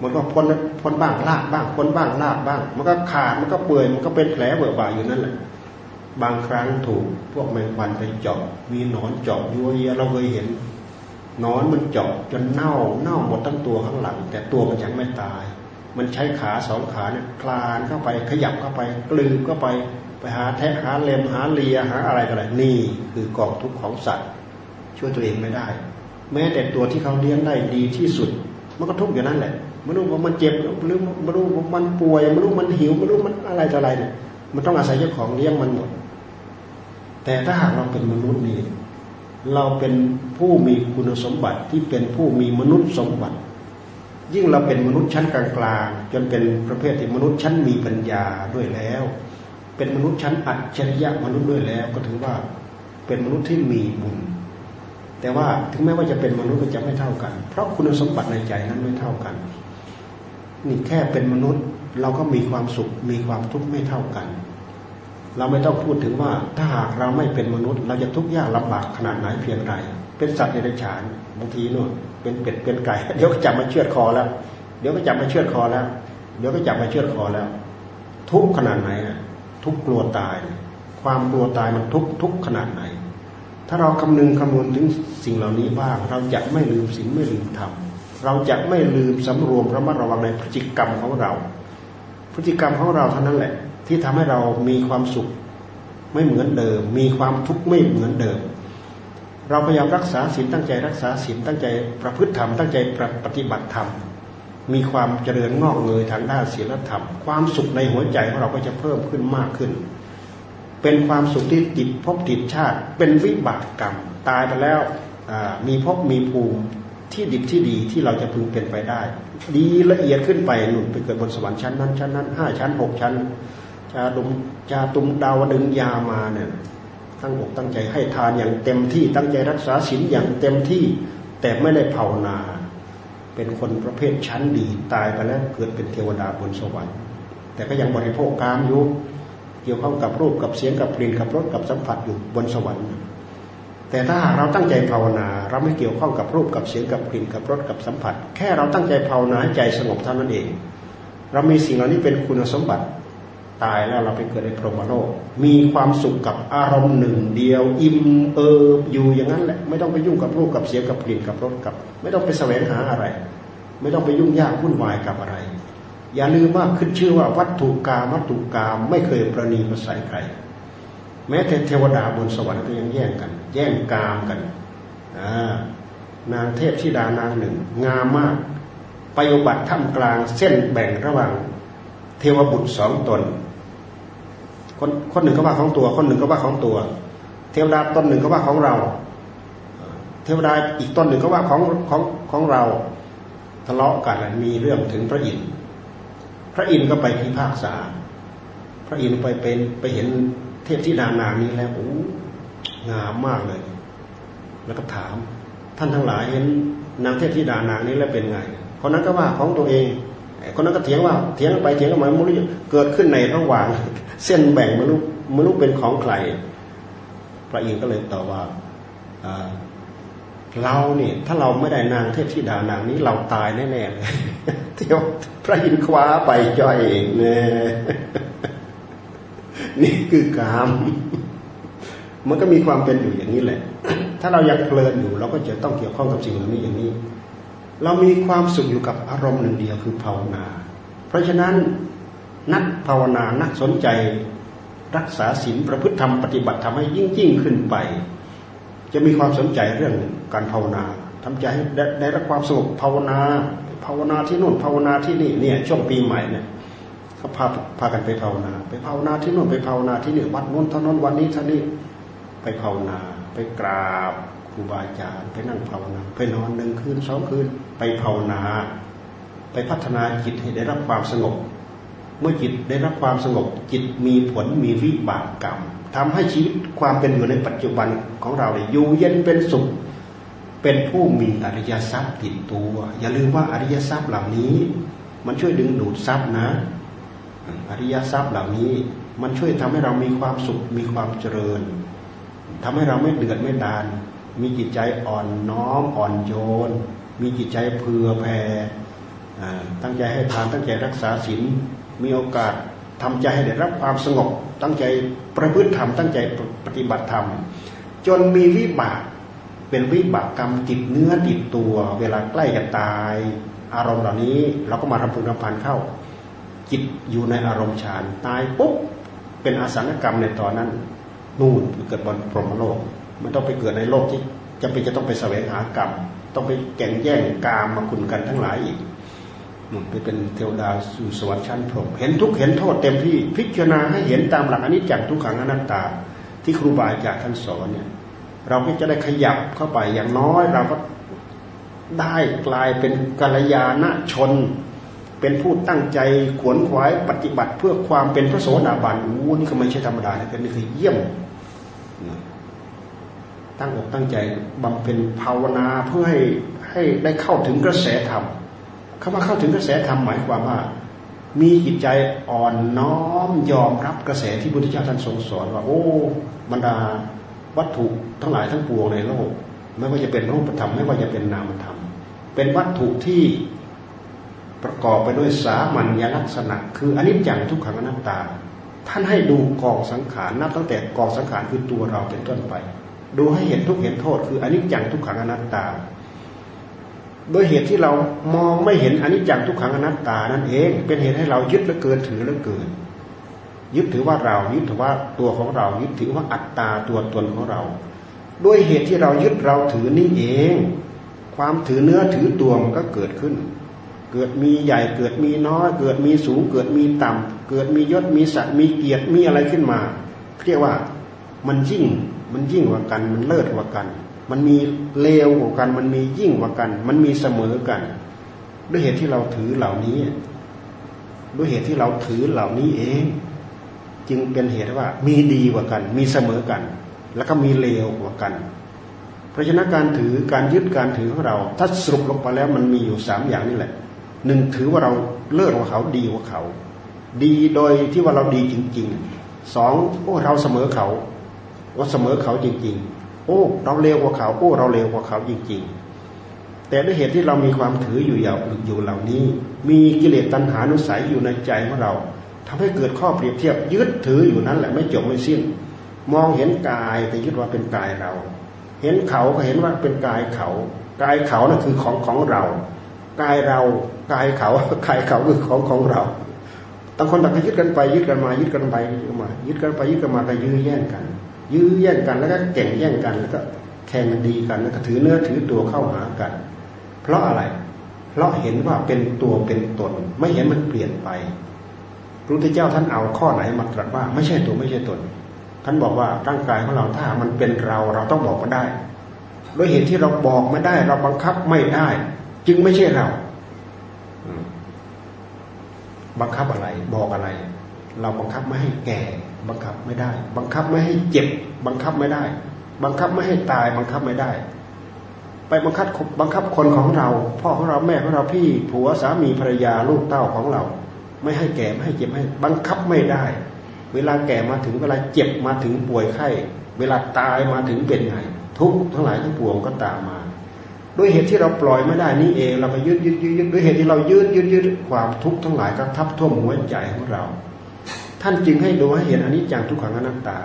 มันก็พ้นพ้นบ้างลากบ้างพ้นบ้างลากบ้าง มันก็ขาดมันก็เปื่อยมันก็เป็นแผลเบื่อบ่าอยู่นั่นแหละ บางครั้งถูกพวกแมงวันไปเจาะมีหนอนเจาะยัวเยียเราเคยเห็นนอนมันเจาะจนเน่าเน่าหมดทั้งตัวข้างหลัง แต่ตัวมันยังไม่ตาย มันใช้ขาสองขาเนี่ยคลานเข้าไปขยับเข้าไป กลืนเข้าไปไปหาแทะหาเล็มหาเลียหาอะไรกันอะไรนี่คือกองทุกข์ของสัตว์ช่วยตัวเองไม่ได้ แม้แต่ตัวที่เขาเลี้ยงได้ดีที่สุด มันก็ทุกข์อยู่นั่นแหละ ไม่รู้ว่ามันเจ็บหรือไม่รู้ว่ามันป่วยไม่รู้มันหิวไม่รู้มันอะไรต่ออะไรเนี่ยมันต้องอาศัยเจ้าของเลี้ยงมันหมด แต่ถ้าหากเราเป็นมนุษย์นี่เราเป็นผู้มีคุณสมบัติที่เป็นผู้มีมนุษย์สมบัติ ยิ่งเราเป็นมนุษย์ชั้นกลางๆจนเป็นประเภทที่มนุษย์ชั้นมีปัญญาด้วยแล้ว เป็นมนุษย์ชั้นอัจฉริยะมนุษย์ด้วยแล้ว ก็ถือว่าเป็นมนุษย์ที่มีบุญ แต่ว่าถึงแม้ว่าจะเป็นมนุษย์ก็จะไม่เท่ากัน เพราะคุณสมบัติในใจนั้นไม่เท่ากัน นี่แค่เป็นมนุษย์เราก็มีความสุขมีความทุกข์ไม่เท่ากัน เราไม่ต้องพูดถึงว่าถ้าหากเราไม่เป็นมนุษย์ เราจะทุกข์ยากลำบากขนาดไหนเพียงไรเป็นสัตว์ในฉานบางทีนู่นเป็นเป็ดเป็นไก่เดี๋ยวก็จับมาเชือดคอแล้ว เดี๋ยวก็จับมาเชือดคอแล้ว เดี๋ยวก็จับมาเชือดคอแล้ว ทุกขนาดไหนนะทุกกลัวตาย ความกลัวตายมันทุกทุกขนาดไหน ถ้าเราคำนึงคำนวณถึงสิ่งเหล่านี้บ้าง เราจะไม่ลืมสิ่งไม่ลืมธรรม เราจะไม่ลืมสำรวมระมัดระวังในพฤติกรรมของเรา พฤติกรรมของเราเท่านั้นแหละ ที่ทำให้เรามีความสุขไม่เหมือนเดิม มีความทุกข์ไม่เหมือนเดิม เราพยายามรักษาศีลตั้งใจรักษาศีลตั้งใจประพฤติธรรมตั้งใจปฏิบัติธรรมมีความเจริญงอกเงยทางด้านศีลธรรม ความสุขในหัวใจของเราก็จะเพิ่มขึ้นมากขึ้น เป็นความสุขที่ติดภพติดชาติ เป็นวิบากกรรม ตายไปแล้วมีภพมีภูมิ ที่ดิบที่ดีที่เราจะพึงเป็นไปได้ ดีละเอียดขึ้นไปหนุนไปเกิดบนสวรรค์ชั้นนั้นชั้นนั้นห้าชั้นหกชั้นจาดุมจาตุมดาวดึงยามาเนี่ยตั้งอกตั้งใจให้ทานอย่างเต็มที่ตั้งใจรักษาศีลอย่างเต็มที่ แต่ไม่ได้ภาวนา เป็นคนประเภทชั้นดีตายไปแล้วเกิดเป็นเทวดาบนสวรรค์ แต่ก็ยังบริโภคกามอยู่เกี่ยวข้องกับรูปกับเสียงกับกลิ่นกับรสกับสัมผัสอยู่บนสวรรค์ แต่ถ้าหากเราตั้งใจภาวนา เราไม่เกี่ยวข้องกับรูปกับเสียงกับกลิ่นกับรสกับสัมผัส แค่เราตั้งใจภาวนาให้ใจสงบเท่านั้นเอง เรามีสิ่งเหล่านี้เป็นคุณสมบัติตายแล้วเราไปเกิดในพรหมโลก มีความสุขกับอารมณ์หนึ่งเดียว อิ่มเอิบอยู่อย่างนั้นแหละ ไม่ต้องไปยุ่งกับรูปกับเสียงกับกลิ่นกับรสกับ ไม่ต้องไปแสวงหาอะไร ไม่ต้องไปยุ่งยากวุ่นวายกับอะไร อย่าลืมว่าขึ้นชื่อว่าวัตถุกรรมวัตถุกรรมไม่เคยประนีประสัยใคร แม้แต่เทวดาบนสวรรค์ก็ยังแย่งกัน แย่งกามกันนางเทพธิดานางหนึ่ง งามมากไปอุบัติท่ามกลางเส้นแบ่งระหว่าง เทวบุตรสองตน คนคนหนึ่งก็ว่าของตัว คนหนึ่งก็ว่าของตัว เทวดาตนหนึ่งก็ว่าของเรา เทวดาอีกตนหนึ่งก็ว่าของของของเราทะเลาะกันมีเรื่องถึงพระอินทร์พระอินทร์ก็ไปพิพากษา พระอินทร์ไปเป็นไปเห็น เทพธิดานางนี้แล้วโอ้งามมากเลย แล้วก็ถาม ท่านทั้งหลายเห็นนางเทพธิดานางนี้แล้วเป็นไงคนนั้นก็ว่าของตัวเองคนนั้นก็เถียงว่าเถียงไปเถียงมาไม่รู้เกิดขึ้นในระหว่าง เส้นแบ่งมนุษย์มนุษย์เป็นของใครพระอินทร์ก็เลยตอบว่าเราเนี่ยถ้าเราไม่ได้นางเทพธิดานางนี้เราตายแน่ๆเลยเที่ยวพระอินทร์คว้าไปย่อยเองเนี่ย นี่คือกาม มันก็มีความเป็นอยู่อย่างนี้แหละ ถ้าเราอยากเพลินอยู่เราก็จะต้องเกี่ยวข้องกับสิ่งเหล่านี้อย่างนี้ เรามีความสุขอยู่กับอารมณ์หนึ่งเดียวคือภาวนา เพราะฉะนั้นนักภาวนานักสนใจรักษาศีลประพฤติธรรมปฏิบัติทำให้ยิ่งยิ่งขึ้นไป จะมีความสนใจเรื่องการภาวนาทำใจให้ได้รับความสงบภาวนา ภาวนาที่นู่นภาวนาที่นี่เนี่ยช่วงปีใหม่เนี่ย เขาพาพากันไปภาวนา ไปภาวนาที่นู่นไปภาวนาที่นี่วัดนู้นท่านั้นวันนี้ท่านี้ไปภาวนา ไปกราบครูบาอาจารย์ไปนั่งภาวนา ไปนอนหนึ่งคืนสองคืน ไปภาวนา ไปพัฒนาจิตให้ได้รับความสงบ เมื่อจิตได้รับความสงบ จิตมีผลมีวิบากกรรมทำให้ชีวิตความเป็นอยู่ในปัจจุบันของเราเนี่ยอยู่เย็นเป็นสุข เป็นผู้มีอริยทรัพย์ติดตัว อย่าลืมว่าอริยทรัพย์เหล่านี้ มันช่วยดึงดูดทรัพย์นะ อริยทรัพย์เหล่านี้มันช่วยทำให้เรามีความสุขมีความเจริญทำให้เราไม่เดือดไม่ดาน มีจิตใจอ่อนน้อมอ่อนโยน มีจิตใจเผื่อแผ่ตั้งใจให้ทานตั้งใจรักษาศีลมีโอกาสทำใจให้ได้รับความสงบ ตั้งใจประพฤติธรรมตั้งใจปฏิบัติธรรม จนมีวิบากเป็นวิบากกรรมติดเนื้อติดตัว เวลาใกล้จะตาย อารมณ์เหล่านี้เราก็มาทำพึงทำพันเข้า จิตอยู่ในอารมณ์ฌานตายปุ๊บเป็นอาสนกรรมในตอนนั้น นู่นเกิดบนพรหมโลกมันต้องไปเกิดในโลกที่จะเป็นจะต้องไปแสวงหากรรม ต้องไปแก่งแย่งกามมาคุณกันทั้งหลายอีกไปเป็นเทวดาสู่สวรรค์ชั้นพรหมเห็นทุกเห็นโทษเต็มที่พิจารณาให้เห็นตามหลักอนิจจังทุกขังอนัตตา ที่ครูบาอาจารย์ท่านสอนเนี่ย เราก็จะได้ขยับเข้าไปอย่างน้อยเราก็ได้กลายเป็นกัลยาณชน เป็นผู้ตั้งใจขวนขวายปฏิบัติเพื่อความเป็นพระโสดาบันอู้นี่ก็ไม่ใช่ธรรมดานะนี่คือเยี่ยมตั้งอกตั้งใจบำเพ็ญภาวนาเพื่อให้ให้ได้เข้าถึงกระแสธรรมคำว่าเข้าถึงกระแสธรรมหมายความว่า มีจิตใจอ่อนน้อมยอมรับกระแสที่พุทธเจ้าท่านทรงสอนว่า โอ้บรรดาวัตถุทั้งหลายทั้งปวงในโลกไม่ว่าจะเป็นรูปธรรมไม่ว่าจะเป็นนามธรรม เป็นวัตถุที่ ประกอบไปด้วยสามัญลักษณะ คืออนิจจังทุกขังอนัตตา ท่านให้ดูกองสังขารนับตั้งแต่กองสังขารคือตัวเราเป็นต้นไป ดูให้เห็นทุกเห็นโทษ คืออนิจจังทุกขังอนัตตา โดยเหตุที่เรามองไม่เห็นอนิจจังทุกขังอนัตตานั่นเองเป็นเหตุให้เรายึดและเกินถือและเกิน ยึดถือว่าเรายึดถือว่าตัวของเรายึดถือว่าอัตตาตัวตนของเรา ด้วยเหตุที่เรายึดเราถือนี่เอง ความถือเนื้อถือตัวมันก็เกิดขึ้น เกิดมีใหญ่เกิดมีน้อย เกิดมีสูง เกิดมีต่ำเกิดมียศมีศักดิ์มีเกียรติมีอะไรขึ้นมา เรียกว่ามันยิ่งมันยิ่งกว่ากัน มันเลิศกว่ากัน มันมีเลวกว่ากัน มันมียิ่งกว่ากัน มันมีเสมอกัน ด้วยเหตุที่เราถือเหล่านี้ ด้วยเหตุที่เราถือเหล่านี้เอง จึงเป็นเหตุว่ามีดีกว่ากัน มีเสมอกัน แล้วก็มีเลวกว่ากันเพราะฉะนั้นการถือการยึดการถือของเรา ถ้าสรุปลงไปแล้วมันมีอยู่สามอย่างนี่แหละ หนึ่งถือว่าเราเลิศกว่าเขาดีกว่าเขา ดีโดยที่ว่าเราดีจริงๆสองโอ้เราเสมอเขาว่าเสมอเขาจริง ๆ โอ้เราเร็วกว่าเขาโอ้เราเร็วกว่าเขาจริง ๆ แต่ด้วยเหตุที่เรามีความถืออยู่อย่างอยู่เหล่านี้ มีกิเลสตัณหานุสัยอยู่ในใจของเราทำให้เกิดข้อเปรียบเทียบยึดถืออยู่นั้นแหละไม่จบไม่สิ้น มองเห็นกายแต่ยึดว่าเป็นกายเรา เห็นเขาก็เห็นว่าเป็นกายเขา กายเขานั่นคือของของเรา กายเรากายเขากายเขาคือของของเราต่างคนต่างยึดกันไปยึดกันมายึดกันไปยึดกันมายึดกันไปยึดกันมาก็ยื้อแย่งกัน ยื้อแย่งกันแล้วก็เก่งแย่งกันแล้วก็แข่งดีกันแล้วก็ถือเนื้อถือตัวเข้าหากัน เพราะอะไร เพราะเห็นว่าเป็นตัวเป็นตน ไม่เห็นมันเปลี่ยนไปพระพุทธเจ้าท่านเอาข้อไหนมาตรัสว่า ไม่ใช่ตัวไม่ใช่ตน ท่านบอกว่าร่างกายของเราถ้ามันเป็นเราเราต้องบอกมันได้ด้วยเหตุที่เราบอกไม่ได้ เราบังคับไม่ได้ จึงไม่ใช่เราบังคับอะไร บอกอะไร เราบังคับไม่ให้แก่ บังคับไม่ได้ บังคับไม่ให้เจ็บ บังคับไม่ได้ บังคับไม่ให้ตาย บังคับไม่ได้ ไปบังคับบังคับคนของเรา พ่อของเราแม่ของเราพี่ผัวสามีภรรยาลูกเต้าของเรา ไม่ให้แก่ไม่ให้เจ็บให้ บังคับไม่ได้ เวลาแก่มาถึงเวลาเจ็บมาถึงป่วยไข้ เวลาตายมาถึงเป็นไงทุกทั้งหลายทั้งปวงก็ตามมา ด้วยเหตุที่เราปล่อยไม่ได้นี่เอง เราไปยึดยึดยึดยึดด้วยเหตุที่เรายืดยึดยึดความทุกข์ทั้งหลายก็ทับท่วมหัวใจของเรา ท่านจึงให้ดูให้เห็นอันนี้จังทุกขังอนัตตา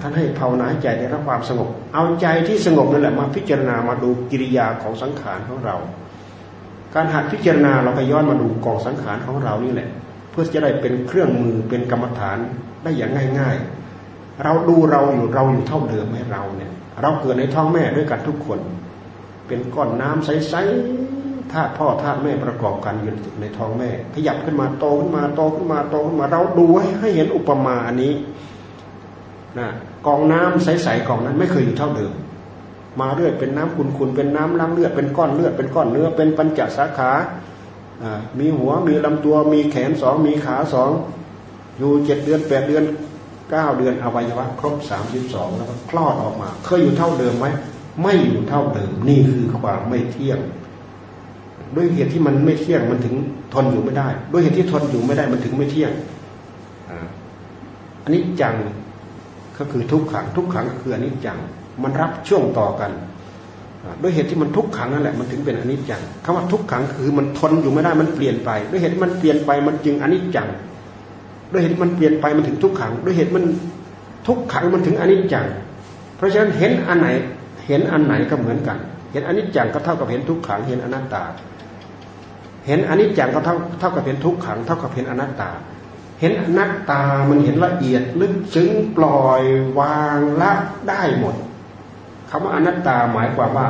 ท่านให้ภาวนาใจได้รับความสงบ เอาใจที่สงบนั่นแหละมาพิจารณามาดูกิริยาของสังขารของเรา การหัดพิจารณาเราไปย้อนมาดูกองสังขารของเรานี่แหละ เพื่อจะได้เป็นเครื่องมือเป็นกรรมฐานได้อย่างง่าย ๆ เราดูเราอยู่เราอยู่เท่าเดิมให้เราเนี่ย เราเกิดในท้องแม่ด้วยกันทุกคน เป็นก้อนน้ำใสๆธาตุพ่อธาตุแม่ประกอบกันอยู่ในท้องแม่ ขยับขึ้นมาโตขึ้นมาโตขึ้นมาโตขึ้นมาเราดูให้ให้เห็นอุปมาอันนี้นะกองน้ำใสๆกองนั้นไม่เคยอยู่เท่าเดิม มาเรื่อยเป็นน้ำขุนๆเป็นน้ำล้างเลือดเป็นก้อนเลือดเป็นก้อนเนื้อเป็นปัญจสาขามีหัวมีลำตัวมีแขนสองมีขาสองอยู่เจ็ดเดือนแปดเดือนเก้าเดือนอวัยวะครบสามสิบสองแล้วก็คลอดออกมา เคยอยู่เท่าเดิมไหม ไม่อยู่เท่าเดิม นี่คือความไม่เที่ยง ด้วยเหตุที่มันไม่เที่ยงมันถึงทนอยู่ไม่ได้ ด้วยเหตุที่ทนอยู่ไม่ได้มันถึงไม่เที่ยงอันนี้จังก็คือทุกขัง ทุกขังก็คืออันนี้จัง มันรับช่วงต่อกัน ด้วยเหตุที่มันทุกขังนั่นแหละมันถึงเป็นอนิจจังคำว่าทุกขังคือมันทนอยู่ไม่ได้มันเปลี่ยนไป ด้วยเหตุมันเปลี่ยนไปมันจึงอนิจจัง ด้วยเหตุมันเปลี่ยนไปมันถึงทุกขัง ด้วยเหตุมันทุกขังมันถึงอนิจจัง เพราะฉะนั้นเห็นอันไหน เห็นอันไหนก็เหมือนกัน เห็นอนิจจังก็เท่ากับเห็นทุกขัง เห็นอนัตตา เห็นอนิจจังก็เท่าเท่ากับเห็นทุกขัง เท่ากับเห็นอนัตตา เห็นอนัตตามันเห็นละเอียดลึกซึ้งปล่อยวางละได้หมดคำว่าอนัตตาหมายความว่า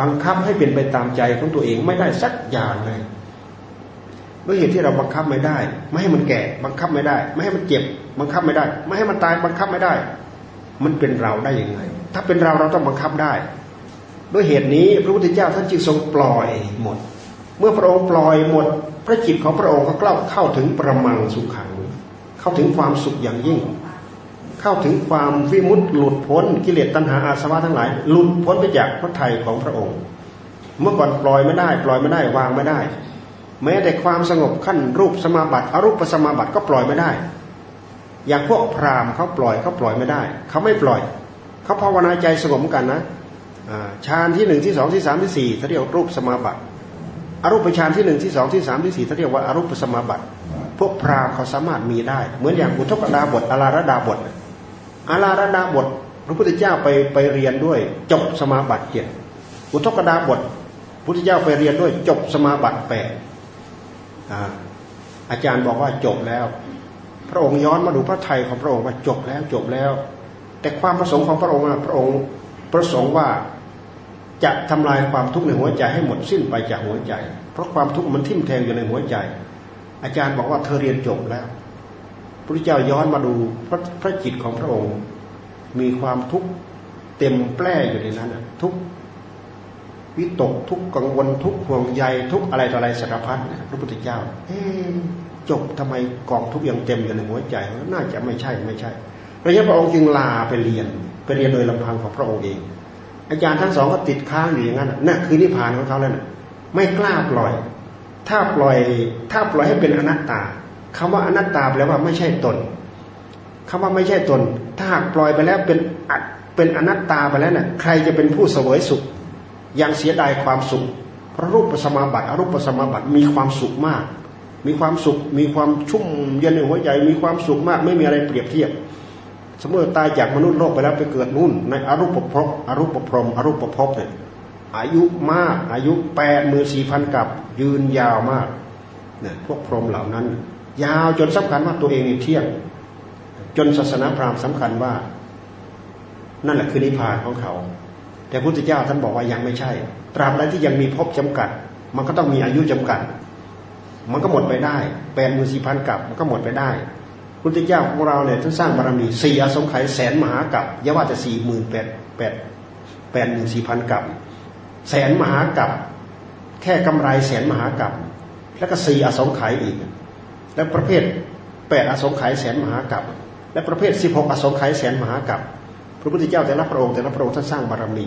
บังคับให้เป็นไปตามใจของตัวเองไม่ได้สักอย่างเลยด้วยเหตุที่เราบังคับไม่ได้ ไม่ให้มันแก่บังคับไม่ได้ ไม่ให้มันเจ็บบังคับไม่ได้ ไม่ให้มันตายบังคับไม่ได้ มันเป็นเราได้ยังไง ถ้าเป็นเราเราต้องบังคับได้ ด้วยเหตุนี้พระพุทธเจ้าท่านจึงทรงปล่อยหมด เมื่อพระองค์ปล่อยหมด พระจิตของพระองค์ก็เข้าถึงประมังสุขขัง เข้าถึงความสุขอย่างยิ่ง เข้าถึงความวิมุตติหลุดพ้นกิเลสตัณหาอาสวะทั้งหลาย หลุดพ้นไปจากพระทัยของพระองค์ เมื่อก่อนปล่อยไม่ได้ ปล่อยไม่ได้วางไม่ได้ แม้แต่ความสงบขั้นรูปสมาบัติอรูปสมาบัติก็ปล่อยไม่ได้ อย่างพวกพราหมณ์เขาปล่อยเขาปล่อยไม่ได้ เขาไม่ปล่อย เขาภาวนาใจสงบกันนะฌานที่หนึ่งที่สองที่สามที่สี่เขาเรียกรูปสมาบัติอรูปฌานที่หนึ่งที่สองที่สามที่สี่เขาเรียกว่าอารูปสมาบัติ พวกพราหมณ์เขาสามารถมีได้ เหมือนอย่างอุทกดาบทอาราระดาบทอาราระดาบท พระพุทธเจ้าไปไปเรียนด้วยจบสมาบัติเจ็ดอุทกดาบทพระพุทธเจ้าไปเรียนด้วยจบสมาบัติแปดอาจารย์บอกว่าจบแล้ว พระองค์ย้อนมาดูพระไทยของพระองค์ว่าจบแล้วจบแล้ว แต่ความประสงค์ของพระองค์พระองค์ประสงค์ว่าจะทำลายความทุกข์ในหัวใจให้หมดสิ้นไปจากหัวใจ เพราะความทุกข์มันทิ่มแทงอยู่ในหัวใจ อาจารย์บอกว่าเธอเรียนจบแล้วพระเจ้าย้อนมาดูพระพระจิตของพระองค์ มีความทุกข์เต็มแปร่อยู่ในนั้นทุกวิตกทุกกังวลทุกห่วงใยทุกอะไรต่ออะไรสารพัดพระพุทธเจ้าจบทำไมกองทุกอย่างเต็มอยู่ในหัวใจ น่าจะไม่ใช่ไม่ใช่ พระยะพระองค์จึงลาไปเรียนไปเรียนโดยลำพังของพระองค์เอง อาจารย์ทั้งสองก็ติดค้างอยู่อย่างนั้นนั่นคือนิพพานของเขาแล้วนะไม่กล้าปล่อย ถ้าปล่อยถ้าปล่อยให้เป็นอนัตตาคำว่าอนัตตาแปลว่าไม่ใช่ตนคำว่าไม่ใช่ตน ถ้าหากปล่อยไปแล้วเป็นอัดเป็นอนัตตาไปแล้วนะ่ะใครจะเป็นผู้เสวยสุข ยังเสียดายความสุขพระรูปสมาบัติอรูปสมาบัติมีความสุขมาก มีความสุข มีความชุ่มเย็นในหัวใจ มีความสุขมาก ไม่มีอะไรเปรียบเทียบ สมมติตายจากมนุษย์โลกไปแล้วไปเกิดนู่น ในอรูปภพอรูปพรมอรูปภพเนี่ยอายุมากอายุแปดหมื่นสี่พันกับยืนยาวมากเนี่ยพวกพรหมเหล่านั้น ยาวจนสำคัญว่าตัวเองนี่เที่ยง จนศาสนาพราหมณ์สำคัญว่า นั่นแหละคือนิพพานของเขา แต่พระพุทธเจ้าท่านบอกว่ายังไม่ใช่ ตราบใดที่ยังมีภพจำกัด มันก็ต้องมีอายุจำกัด มันก็หมดไปได้แปดหมื่นสี่พันกับมันก็หมดไปได้ พุทธเจ้าของเราเนี่ยท่านสร้างบารมีสี่อสงไขยแสนมหากับอย่าว่าจะสี่หมื่นแปดแปดแปดหมื่นสี่พันกับแสนมหากับแค่กำไรแสนมหากับแล้วก็สี่อสงไขยอีก แล้วประเภทแปดอสงไขยแสนมหากับและประเภทสิบหกอสงไขยแสนมหากับพระพุทธเจ้าแต่ละพระองค์แต่ละพระองค์ท่านสร้างบารมี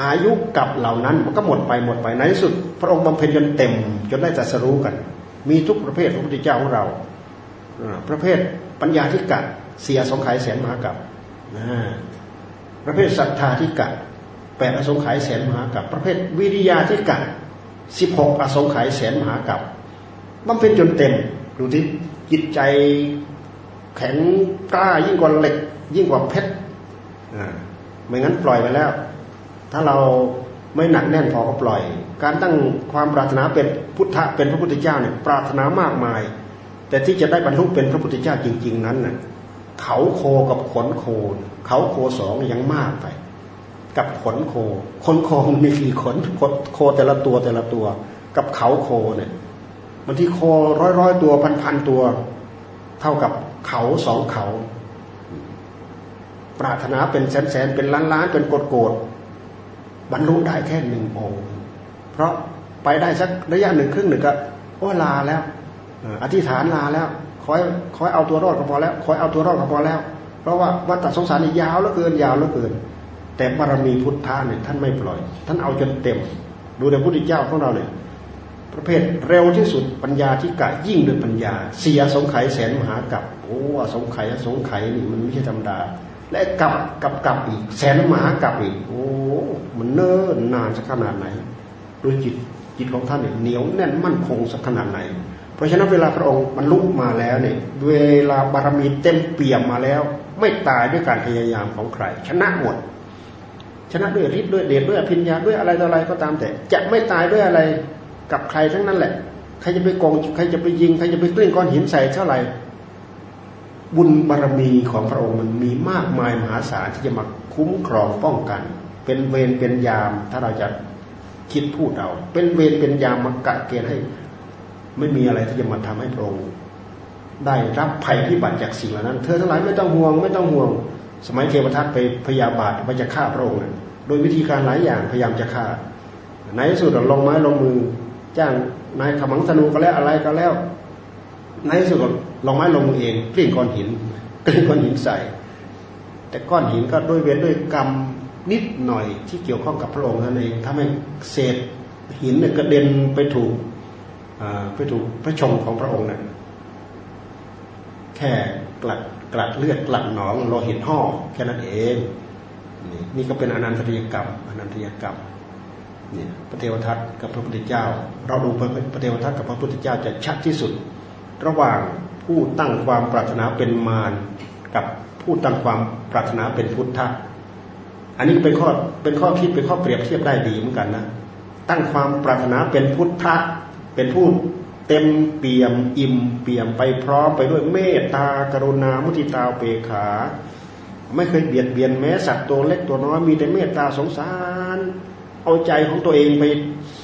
อายุกับเหล่านั้นมันก็หมดไปหมดไปในที่สุด พระองค์บำเพ็ญจนเต็มจนได้จัสรู้กัน มีทุกประเภทพระพุทธเจ้าของเรา ประเภทปัญญาที่กัดเสียสงไขยแสนมหากับประเภทศรัทธาที่กัดแปดอสงไขยแสนมหากับประเภทวิริยาที่กัดสิบหกอสงไขยแสนมหากับบำเพ็ญจนเต็มดูที่จิตใจแข็งกล้ายิ่งกว่าเหล็ก ยิ่งกว่าเพชรไม่งั้นปล่อยไปแล้ว ถ้าเราไม่หนักแน่นพอก็ปล่อย การตั้งความปรารถนาเป็นพุทธะเป็นพระพุทธเจ้าเนี่ยปรารถนามากมาย แต่ที่จะได้บรรลุเป็นพระพุทธเจ้าจริง ๆ นั้นน่ะเขาโคกับขนโค เขาโคสองยังมากไป กับขนโค ขนโคมันมีกี่ขนโคแต่ละตัวแต่ละตัว กับเขาโคเนี่ยบางทีโคร้อยร้อยตัวพันพันตัว เท่ากับเขาสองเขา ปรารถนาเป็นแสนแสนเป็นล้านล้านเป็นโกดโกดบรรลุได้แค่หนึ่งองค์ เพราะไปได้สักระยะหนึ่งครึ่งหนึ่งก็โอ้ลาแล้ว อธิษฐานลาแล้วคอยคอยเอาตัวรอดก็พอแล้วคอยเอาตัวรอดก็พอแล้ว เพราะว่าวัฏสงสารนี่ยาวเหลือเกินยาวเหลือเกิน แต่บารมีพุทธะเนี่ยท่านไม่ปล่อย ท่านเอาจนเต็ม ดูในพุทธเจ้าของเราเนี่ยประเภทเร็วที่สุดปัญญาที่กะยิ่งด้วยปัญญา เสียสงไขยแสนมหากับโอ้สงไขยสงไขยนี่มันไม่ใช่ธรรมดา และกับกับกับอีก แสนมหากับอีก โอ้มันเนิ่นนานสักขนาดไหนดูจิตจิตของท่านเนี่ยเหนียวแน่นมั่นคงสักขนาดไหน ราะฉะนั้นเวลาพระองค์บรรลุมาแล้วเนี่ยเวลาบารมีเต็มเปี่ยมมาแล้ว ไม่ตายด้วยการพยายามของใคร ชนะหมด ชนะด้วยฤทธิ์ด้วยเดชด้วยอภิญญาด้วยอะไรต่ออะไรก็ตามแต่ จะไม่ตายด้วยอะไรกับใครทั้งนั้นแหละใครจะไปโกงใครจะไปยิงใครจะไปกลิ้งก้อนหินใส่เท่าไหร่บุญบารรมีของพระองค์มันมีมากมายมหาศาลที่จะมาคุ้มครองป้องกัน เป็นเวรเป็นยามถ้าเราจะคิดพูดเอาเป็นเวรเป็นยามมากะเกณฑ์ให้ ไม่มีอะไรที่จะมาทำให้พระองค์ได้รับภัยพิบัติจากสิ่งเหล่านั้น เธอทั้งหลายไม่ต้องห่วงไม่ต้องห่วง สมัยเทวทัตไปพยาบาทไปจะฆ่าพระองค์โดยวิธีการหลายอย่างพยายามจะฆ่าในที่สุดลงไม้ลงมือ จ้างนายขมังธนูก็แล้วอะไรก็แล้วในที่สุดลงไม้ลงมือเองกลิ้งก้อนหินกลิ้งก้อนหินใส่ แต่ก้อนหินก็ด้วยเวรด้วยกรรมนิดหน่อยที่เกี่ยวข้องกับพระองค์นั่นเองทำให้เศษหินเนี่ยกระเด็นไปถูก ไปถูกพระชงของพระองค์นั่นแค่กลัดกลัดเลือดกลัดหนองโลหิตห่อแค่นั้นเองนี่ก็เป็นอนันตริยกรรมอนันตริยกรรมเนี่ยพระเทวทัตกับพระพุทธเจ้า เราดูพระเทวทัตกับพระพุทธเจ้าจะชัดที่สุด ระหว่างผู้ตั้งความปรารถนาเป็นมารกับผู้ตั้งความปรารถนาเป็นพุทธะอันนี้เป็นข้อเป็นข้อคิดเป็นข้อเปรียบเทียบได้ดีเหมือนกันนะตั้งความปรารถนาเป็นพุทธะ เป็นผู้เต็มเปี่ยมอิ่มเปี่ยมไปพร้อมไปด้วยเมตตากรุณามุทิตาเปขา ไม่เคยเบียดเบียนแม้สัตว์ตัวเล็กตัวน้อยมีแต่เมตตาสงสาร เอาใจของตัวเองไป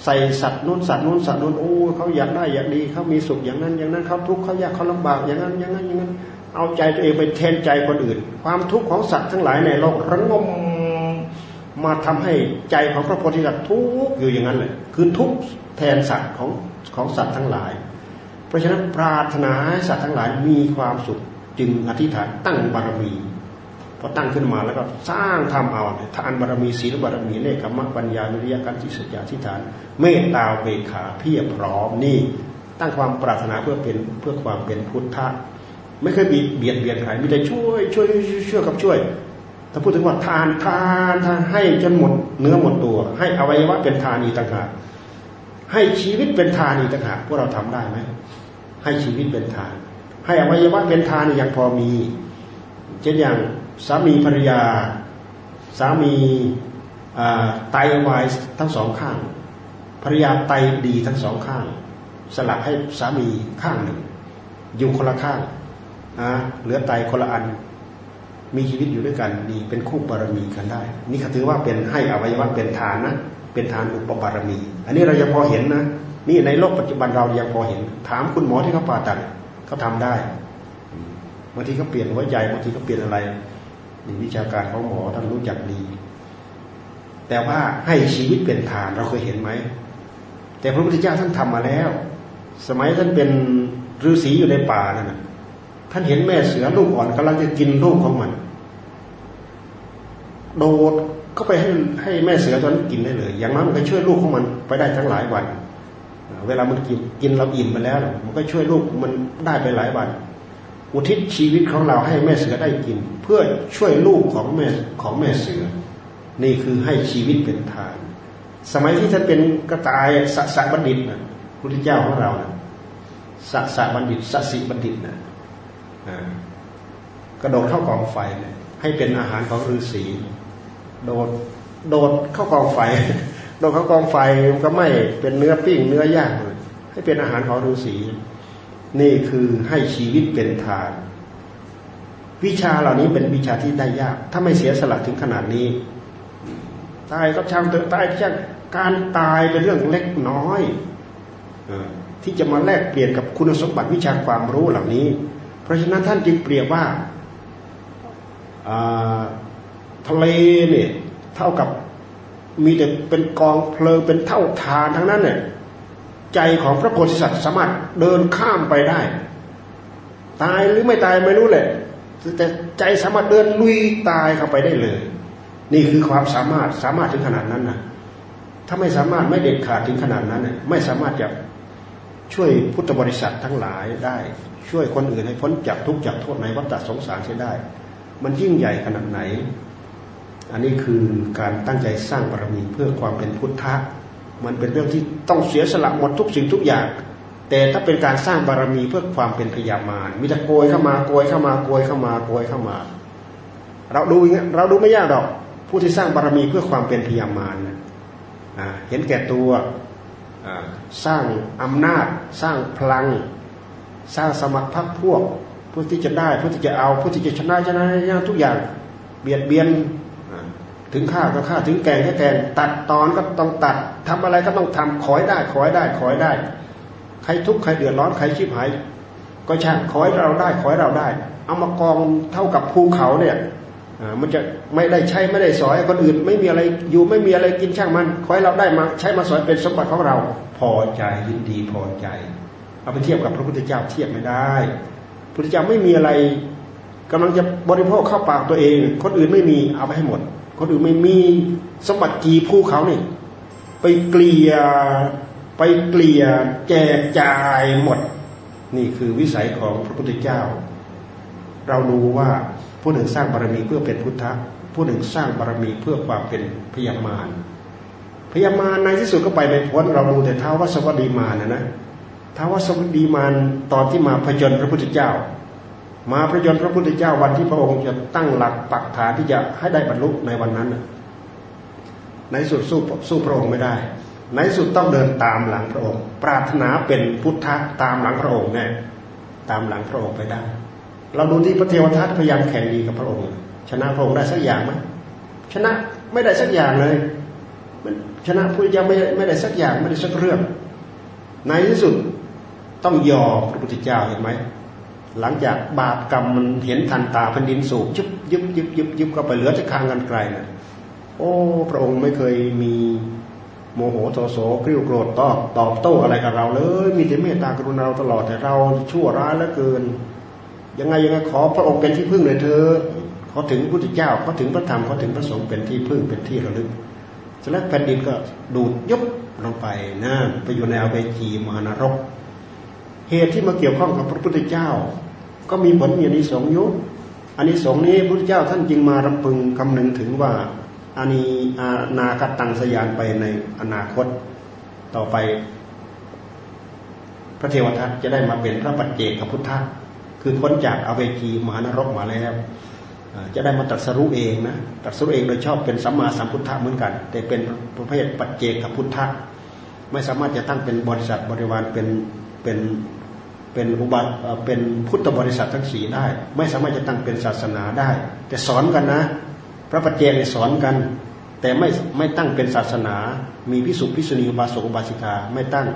ใส่สัตว์นู้นสัตว์นู้นสัตว์นู้นโอ้เขาอยากได้อยากดีเขามีสุขอย่างนั้น อย่างนั้นเขาทุกข์เขายากเขาลำบากอย่างนั้นอย่างนั้นอย่างนั้น เอาใจตัวเองไปแทนใจคนอื่น ความทุกข์ของสัตว์ทั้งหลายในโลกระงมมาทำให้ใจของพระโพธิสัตว์ทุกข์อยู่อย่างนั้นเลยคือทุกข์แทนสัตว์ของ ของสัตว์ทั้งหลาย เพราะฉะนั้นปรารถนาให้สัตว์ทั้งหลายมีความสุขจึงอธิษฐานตั้งบารมีพอตั้งขึ้นมาแล้วก็สร้างทำเอาทานบารมีศีลบารมีเนคขมปัญญาวิริยะกันที่สุจาทิฏฐาน เมตตาเบขาเพียรพร้อมนี่ ตั้งความปรารถนาเพื่อเป็นเพื่อความเป็นพุทธะไม่เคยบีเบียดเบียนใครมีแต่ช่วยช่วยช่วยกับช่วย ถ้าพูดถึงว่าทานทานทานให้จนหมดเนื้อหมดตัว ให้อวัยวะเป็นทานอีต่างหาก ให้ชีวิตเป็นทานอีกต่างหากพวกเราทำได้ไหมให้ชีวิตเป็นทาน ให้อวัยวะเป็นทานยังพอมี เช่นอย่างสามีภรรยา สามีไตวายทั้งสองข้าง ภรรยาไตดีทั้งสองข้าง สลับให้สามีข้างหนึ่ง อยู่คนละข้างนะเหลือไตคนละอัน มีชีวิตอยู่ด้วยกันดีเป็นคู่บารมีกันได้ นี่ถือว่าเป็นให้อวัยวะเป็นทานนะ เป็นทานอุปบารมี อันนี้เรายังพอเห็นนะนี่ในโลกปัจจุบันเรายังพอเห็น ถามคุณหมอที่เขาผ่าตัดเขาทาได้บางทีเขาเปลี่ยนหัวใจบางทีเขาเปลี่ยนอะไรนี่วิชาการของหมอท่านรู้จักดี แต่ว่าให้ชีวิตเป็นทานเราเคยเห็นไหมแต่พระพุทธเจ้าท่านทำมาแล้ว สมัยท่านเป็นฤาษีอยู่ในป่านั่นนะท่านเห็นแม่เสือลูกอ่อนกำลังจะกินลูกของมัน โดด เข้าไปให้ให้แม่เสือตัวนั้นกินได้เลย อย่างนั้นมันก็ช่วยลูกของมันไปได้ทั้งหลายวัน เวลามันกินกินเราอิ่มไปแล้ว มันก็ช่วยลูกมันได้ไปหลายวัน อุทิศชีวิตของเราให้แม่เสือได้กิน เพื่อช่วยลูกของแม่ของแม่เสือ นี่คือให้ชีวิตเป็นทาน สมัยที่ท่านเป็นกระต่ายสัสบัณฑิตนะพุทธเจ้าของเรานะสัสบัณฑิตสัสิบัณฑิตนะกระโดดเข้ากองไฟให้เป็นอาหารของฤาษี โดดโดดเข้ากองไฟโดดเข้ากองไฟมันก็ไม่เป็นเนื้อปิ้งเนื้อย่างเลยให้เป็นอาหารของฤาษีนี่คือให้ชีวิตเป็นทาน วิชาเหล่านี้เป็นวิชาที่ได้ยาก ถ้าไม่เสียสละถึงขนาดนี้ ตายก็ช่างเถอะตายช่างการตายเป็นเรื่องเล็กน้อยที่จะมาแลกเปลี่ยนกับคุณสมบัติวิชาความรู้เหล่านี้ เพราะฉะนั้นท่านจึงเปรียบว่า ทะเลเนี่ยเท่ากับมีแต่เป็นกองเพลิงเป็นเท่าทานทั้งนั้นเนี่ยใจของพระโพธิสัตว์สามารถเดินข้ามไปได้ ตายหรือไม่ตายไม่รู้แหละแต่ใจสามารถเดินลุยตายเข้าไปได้เลย นี่คือความสามารถสามารถถึงขนาดนั้นนะถ้าไม่สามารถไม่เด็ดขาดถึงขนาดนั้นเนี่ยไม่สามารถจะช่วยพุทธบริษัททั้งหลายได้ ช่วยคนอื่นให้พ้นจากทุกข์จากโทษในวัฏสงสารเสียได้ มันยิ่งใหญ่ขนาดไหน อันนี้คือการตั้งใจสร้างบารมีเพื่อความเป็นพุทธะ มันเป็นเรื่องที่ต้องเสียสละหมดทุกสิ่งทุกอย่าง แต่ถ้าเป็นการสร้างบารมีเพื่อความเป็นพยามารมีแต่โกยเข้ามาโกยเข้ามาโกยเข้ามาโกยเข้ามา เราดูอย่างเงี้ยเราดูไม่ยากหรอก ผู้ที่สร้างบารมีเพื่อความเป็นพยามารเห็นแก่ตัวสร้างอำนาจ สร้างพลัง สร้างสมัครพรรคพวกเพื่อที่จะได้เพื่อที่จะเอาเพื่อที่จะชนะชนะทุกอย่าง เบียดเบียน ถึงฆ่าก็ฆ่าถึงแกงก็แกงตัดตอนก็ต้องตัดทำอะไรก็ต้องทำขอยได้ขอยได้ขอยได้ ใครทุกข์ใครเดือดร้อนใครชีพหาย ก็ช่างขอยเราได้ขอยเราได้ เอามากองเท่ากับภูเขาเนี่ยมันจะไม่ได้ใช้ไม่ได้สอยคนอื่น ไม่มีอะไรอยู่ไม่มีอะไรกินช่างมันขอยเราได้มาใช้มาสอยเป็นสมบัติของเรา พอใจยินดีพอใจ เอาไปเทียบกับพระพุทธเจ้าเทียบไม่ได้พระพุทธเจ้าไม่มีอะไรกำลังจะบริโภคเข้าปากตัวเอง คนอื่นไม่มีเอาไปให้หมด คนอื่นไม่มีสมบัติจีภูเขาเนี่ไปเกลี่ยไปเกลี่ยแจกจ่ายหมด นี่คือวิสัยของพระพุทธเจ้า เรารู้ว่าผู้หนึ่งสร้างบารมีเพื่อเป็นพุทธะผู้หนึ่งสร้างบารมีเพื่อความเป็นพยามารพยามารในที่สุดก็ไปไม่พ้นเราดูแต่ท้าววัสวดีมานะนะท้าววัสวดีมานตอนที่มาพจนพระพุทธเจ้า มาพระยนต์พระพุทธเจ้าวันที่พระองค์จะตั้งหลักปักฐานที่จะให้ได้บรรลุในวันนั้นในสุดสู้สู้พระองค์ไม่ได้ ในสุดต้องเดินตามหลังพระองค์ ปรารถนาเป็นพุทธะตามหลังพระองค์แน่ตามหลังพระองค์ไปได้ เราดูที่พระเทวทัตพยายามแข่งดีกับพระองค์ ชนะพระองค์ได้สักอย่างไหมชนะไม่ได้สักอย่างเลยชนะพุทธเจ้าไม่ไม่ได้สักอย่างไม่ได้สักเรื่อง ในที่สุดต้องยอมพระพุทธเจ้าเห็นไหม หลังจากบาปกรรมมันเห็นทันตาแผ่นดินสูบยุบยุบยุบยุบยุบก็ไปเหลือจะคางกันไกลนะโอ้พระองค์ไม่เคยมีโมโหโทโสกริ้วโกรธตอบตอบโต้อะไรกับเราเลย มีแต่เมตตากรุณาเราตลอดแต่เราชั่วร้ายเหลือเกิน ยังไงยังไงขอพระองค์เป็นที่พึ่งเลยเธอเขาถึงพระพุทธเจ้าเขาถึงพระธรรมเขาถึงพระสงฆ์เป็นที่พึ่งเป็นที่ระลึกเสร็จแล้วแผ่นดินก็ดูดยุบลงไปนะไปอยู่ในอเวจีมานรก เหตุที่มาเกี่ยวข้องกับพระพุทธเจ้า ก็มีผลมีอนิสงส์ยุอันนี้สงนี้พระพุทธเจ้าท่านจึงมารำพึงคำนึงถึงว่าอานีอานาคตังสยานไปในอนาคตต่อไป พระเทวทัตจะได้มาเป็นพระปัจเจกพุทธะคือพ้นจากอเวจีมหานรกมาแล้ว จะได้มาตัดสรุเองนะตัดสรุเองโดยชอบเป็นสัมมาสัมพุทธะเหมือนกัน แต่เป็นประเภทปัจเจกพุทธะไม่สามารถจะตั้งเป็นบริษัทบริวารเป็นเป็น เป็นอุบัติเป็นพุทธบริษัททั้งสี่ได้ ไม่สามารถจะตั้งเป็นศาสนาได้ แต่สอนกันนะ พระปัจเจกสอนกัน แต่ไม่ไม่ตั้งเป็นศาสนา มีพิสุพิสุณีอุบาสกอุบาสิกาไม่ตั้ง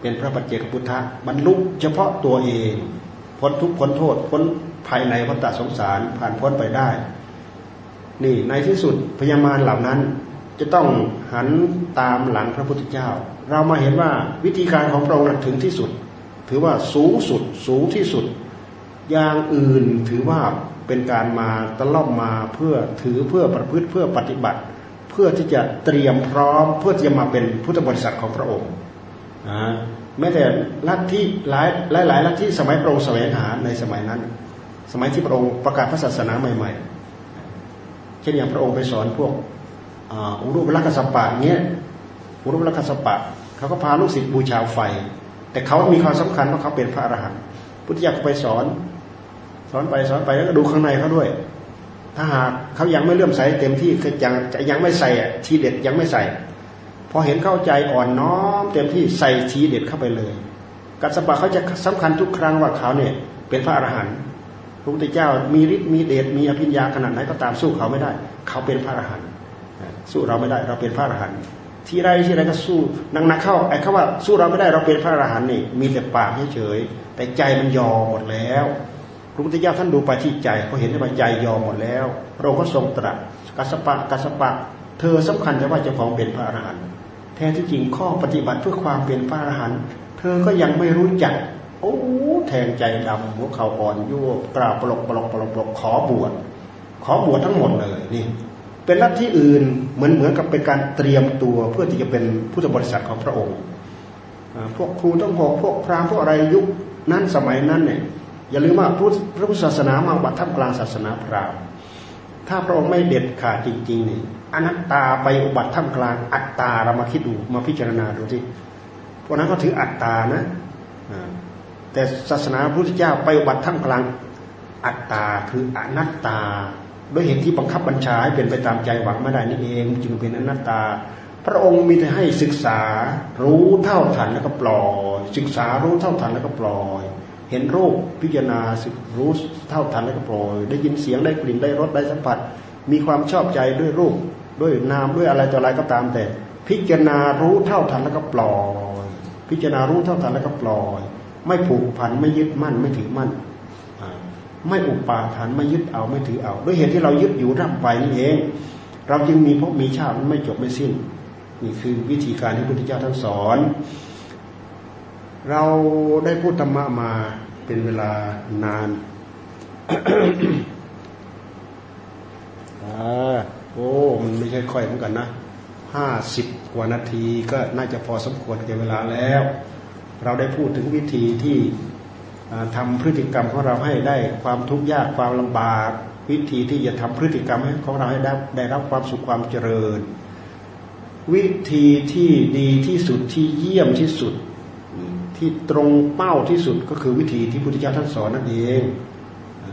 เป็นพระปัจเจกพุทธะบรรลุเฉพาะตัวเองพ้นทุกข์พ้นโทษพ้นภายในวัฏสงสารผ่านพ้นไปได้ นี่ในที่สุดพญามารเหล่านั้นจะต้องหันตามหลังพระพุทธเจ้า เรามาเห็นว่าวิธีการของพระองค์ถึงที่สุด ถือว่าสูงสุดสูงที่สุด อย่างอื่นถือว่าเป็นการมาตล่อมมาเพื่อถือเพื่อประพฤติเพื่อปฏิบัติ เพื่อที่จะเตรียมพร้อม เพื่อจะมาเป็นพุทธบริษัทของพระองค์นะแม้แต่ลัทธิหลายหลายหลายลัทธิสมัยพระองค์แสวงหาในสมัยนั้น สมัยที่พระองค์ประกาศพระศาสนาใหม่ ๆ เช่นอย่างพระองค์ไปสอนพวกอุรุเวลกัสปะเงี้ยอุรุเวลกัสปะเขาก็พาลูกศิษย์บูชาไฟ แต่เขามีความสำคัญเพราะเขาเป็นพระอรหันต์พุทธิยถาไปสอน สอนไปสอนไปแล้วก็ดูข้างในเขาด้วย ถ้าหากเขายังไม่เลื่อมใสเต็มที่คือยังยังไม่ใส่ทีเด็ดยังไม่ใส่ พอเห็นเข้าใจอ่อนน้อมเต็มที่ใส่ทีเด็ดเข้าไปเลยกัสปะเขาจะสำคัญทุกครั้งว่าเขาเนี่ย เป็นพระอรหันต์พระพุทธเจ้ามีฤทธิ์มีเดชมีอภิญญาขนาดไหนก็ตามสู้เขาไม่ได้ เขาเป็นพระอรหันต์สู้เราไม่ได้เราเป็นพระอรหันต์ ที่ไรที่ไรก็สู้นักนักเข้าไอ้คำว่าสู้เราไม่ได้เราเป็นพระอรหันต์นี่มีแต่ปากเฉยๆแต่ใจมันยอมหมดแล้วพระพุทธเจ้าท่านดูไปที่ใจเขาเห็นว่าใจยอมหมดแล้วพระองค์ก็ทรงตรัสกัสปะกัสปะ เธอสำคัญแต่ว่าเจ้าของเป็นพระอรหันต์แท้ที่จริงข้อปฏิบัติเพื่อความเป็นพระอรหันต์เธอก็ยังไม่รู้จัก โอ้แทงใจดำหัวเข่าอ่อนยั่วกราบปลกปลกปลกปลกขอบวชขอบวชทั้งหมดเลยนี่ เป็นลัทธิอื่นเหมือนเหมือนกับเป็นการเตรียมตัวเพื่อที่จะเป็นพุทธบริษัทของพระองค์ พวกครูต้องหกพวกพราหมณ์พวกอะไรยุคนั้นสมัยนั้นเนี่ยอย่าลืมว่าพระพุทธศาสนามาบัตท่ามกลางศาสนาพราหมณ์ถ้าพระองค์ไม่เด็ดขาดจริงๆนี่อนัตตาไปอุบัติท่ามกลางอัตตาเรามาคิดดูมาพิจารณาดูที่พวกนั้นก็ถืออัตตานะแต่ศาสนาพระพุทธเจ้าไปอุบัติท่ามกลางอัตตาคืออนัตตา ด้วยเหตุที่บังคับบัญชาให้เป็นไปตามใจหวังไม่ได้นี่เอง จึงเป็นอนัตตา พระองค์มีแต่ให้ศึกษารู้เท่าทันแล้วก็ปล่อย ศึกษารู้เท่าทันแล้วก็ปล่อย เห็นรูปพิจารณาสึกรู้เท่าทันแล้วก็ปล่อย ได้ยินเสียงได้กลิ่นได้รสได้สัมผัส มีความชอบใจด้วยรูป ด้วยนามด้วยอะไรต่ออะไรก็ตามแต่ พิจารณารู้เท่าทันแล้วก็ปล่อย พิจารณารู้เท่าทันแล้วก็ปล่อย ไม่ผูกพันไม่ยึดมั่นไม่ถือมั่น ไม่อุปาทานไม่ยึดเอาไม่ถือเอา ด้วยเหตุที่เรายึดอยู่ร่ำไปนี่เอง เราจึงมีพบมีชาติไม่จบไม่สิ้น นี่คือวิธีการที่พระพุทธเจ้าท่านสอน เราได้พูดธรรมะมาเป็นเวลานานอโอ้ มันไม่ใช่ค่อยเหมือนกันนะห้าสิบกว่านาทีก็น่าจะพอสมควรแก่เวลาแล้ว เราได้พูดถึงวิธีที่ ทำพฤติกรรมของเราให้ได้ความทุกข์ยากความลำบาก วิธีที่จะทำพฤติกรรมของเราให้ได้ได้รับความสุขความเจริญ วิธีที่ดีที่สุดที่เยี่ยมที่สุดที่ตรงเป้าที่สุดก็คือวิธีที่พุทธเจ้าท่านสอนนั่นเอง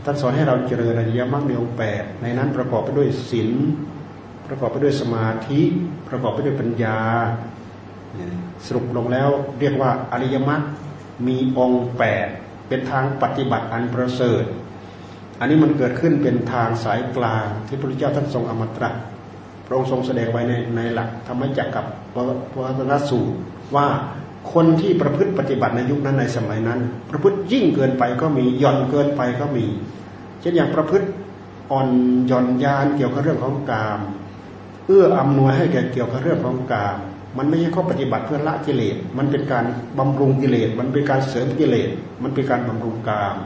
ท่านสอนให้เราเจริญอริยมรรคในองค์แปดในนั้นประกอบไปด้วยศีลประกอบไปด้วยสมาธิประกอบไปด้วยปัญญา สรุปลงแล้วเรียกว่าอริยมรรคมีองค์แปด เป็นทางปฏิบัติอันประเสริฐ อันนี้มันเกิดขึ้นเป็นทางสายกลางที่พระพุทธเจ้าท่านทรงอมตะพระองค์ทรงแสดงไว้ในในหลักธรรมจักรกับวัฒนสูตรว่าคนที่ประพฤติปฏิบัติในยุคนั้นในสมัยนั้น ประพฤติยิ่งเกินไปก็มีหย่อนเกินไปก็มี เช่นอย่างประพฤติอ่อนหย่อนยานเกี่ยวกับเรื่องของกาม เอื้ออำนวยให้แก่เกี่ยวกับเรื่องของกาม มันไม่ใช่ข้อปฏิบัติเพื่อละกิเลส มันเป็นการบำรุงกิเลส มันเป็นการเสริมกิเลส มันเป็นการบำรุงกาม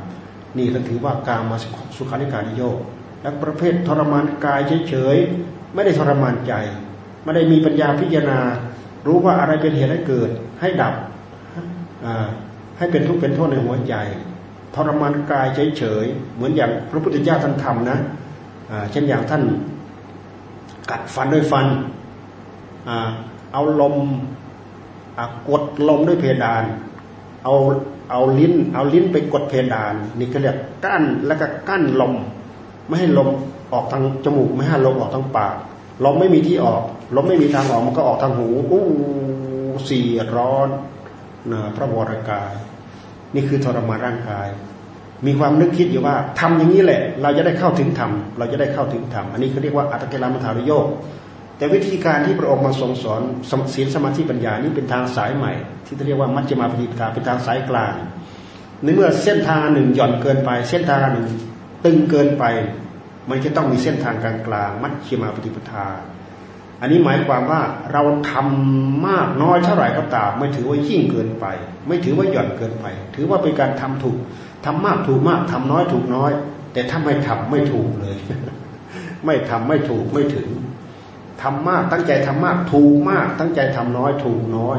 นี่เราถือว่ากามมาสุขานิการนิโยกและประเภททรมานกายเฉยๆ ไม่ได้ทรมานใจ ไม่ได้มีปัญญาพิจารณา รู้ว่าอะไรเป็นเหตุให้เกิด ให้ดับ ให้เป็นทุกข์เป็นโทษในหัวใจ ทรมานกายเฉยๆ เหมือนอย่างพระพุทธเจ้าท่านทำนะเช่นอย่างท่านกัดฟันด้วยฟัน เอาลมกดลมด้วยเพดาน เอาเอาลิ้น เอาลิ้นไปกดเพดาน นี่ก็เรียกกั้นแล้วก็กั้นลม ไม่ให้ลมออกทางจมูกไม่ให้ลมออกทางปากลมไม่มีที่ออกลมไม่มีทางออกมันก็ออกทางหูอู้เสียร้อนนะพระวรากาย นี่คือทรมานร่างกาย มีความนึกคิดอยู่ว่าทำอย่างนี้แหละ เราจะได้เข้าถึงธรรมเราจะได้เข้าถึงธรรมอันนี้เขาเรียกว่าอัตเกลามัฐานโยก แต่วิธีการที่พระองค์มาทรงสอนศีลสมาธิปัญญานี่เป็นทางสายใหม่ ที่เรียกว่ามัจจิมาปฏิปทาเป็นทางสายกลางในเมื่อเส้นทางหนึ่งหย่อนเกินไป เส้นทางหนึ่งตึงเกินไป มันจะต้องมีเส้นทางกลางกลางมัชฌิมาปฏิปทา อันนี้หมายความว่าเราทำมากน้อยเท่าไหร่ก็ตามไม่ถือว่ายิ่งเกินไป ไม่ถือว่าหย่อนเกินไป ถือว่าเป็นการทำถูกทำมากถูกมากทำน้อยถูกน้อย แต่ถ้าไม่ทำไม่ถูกเลย ไม่ทำไม่ถูกไม่ถึง ทำมากตั้งใจทำมาก ถูกมาก ตั้งใจทำน้อย ถูกน้อย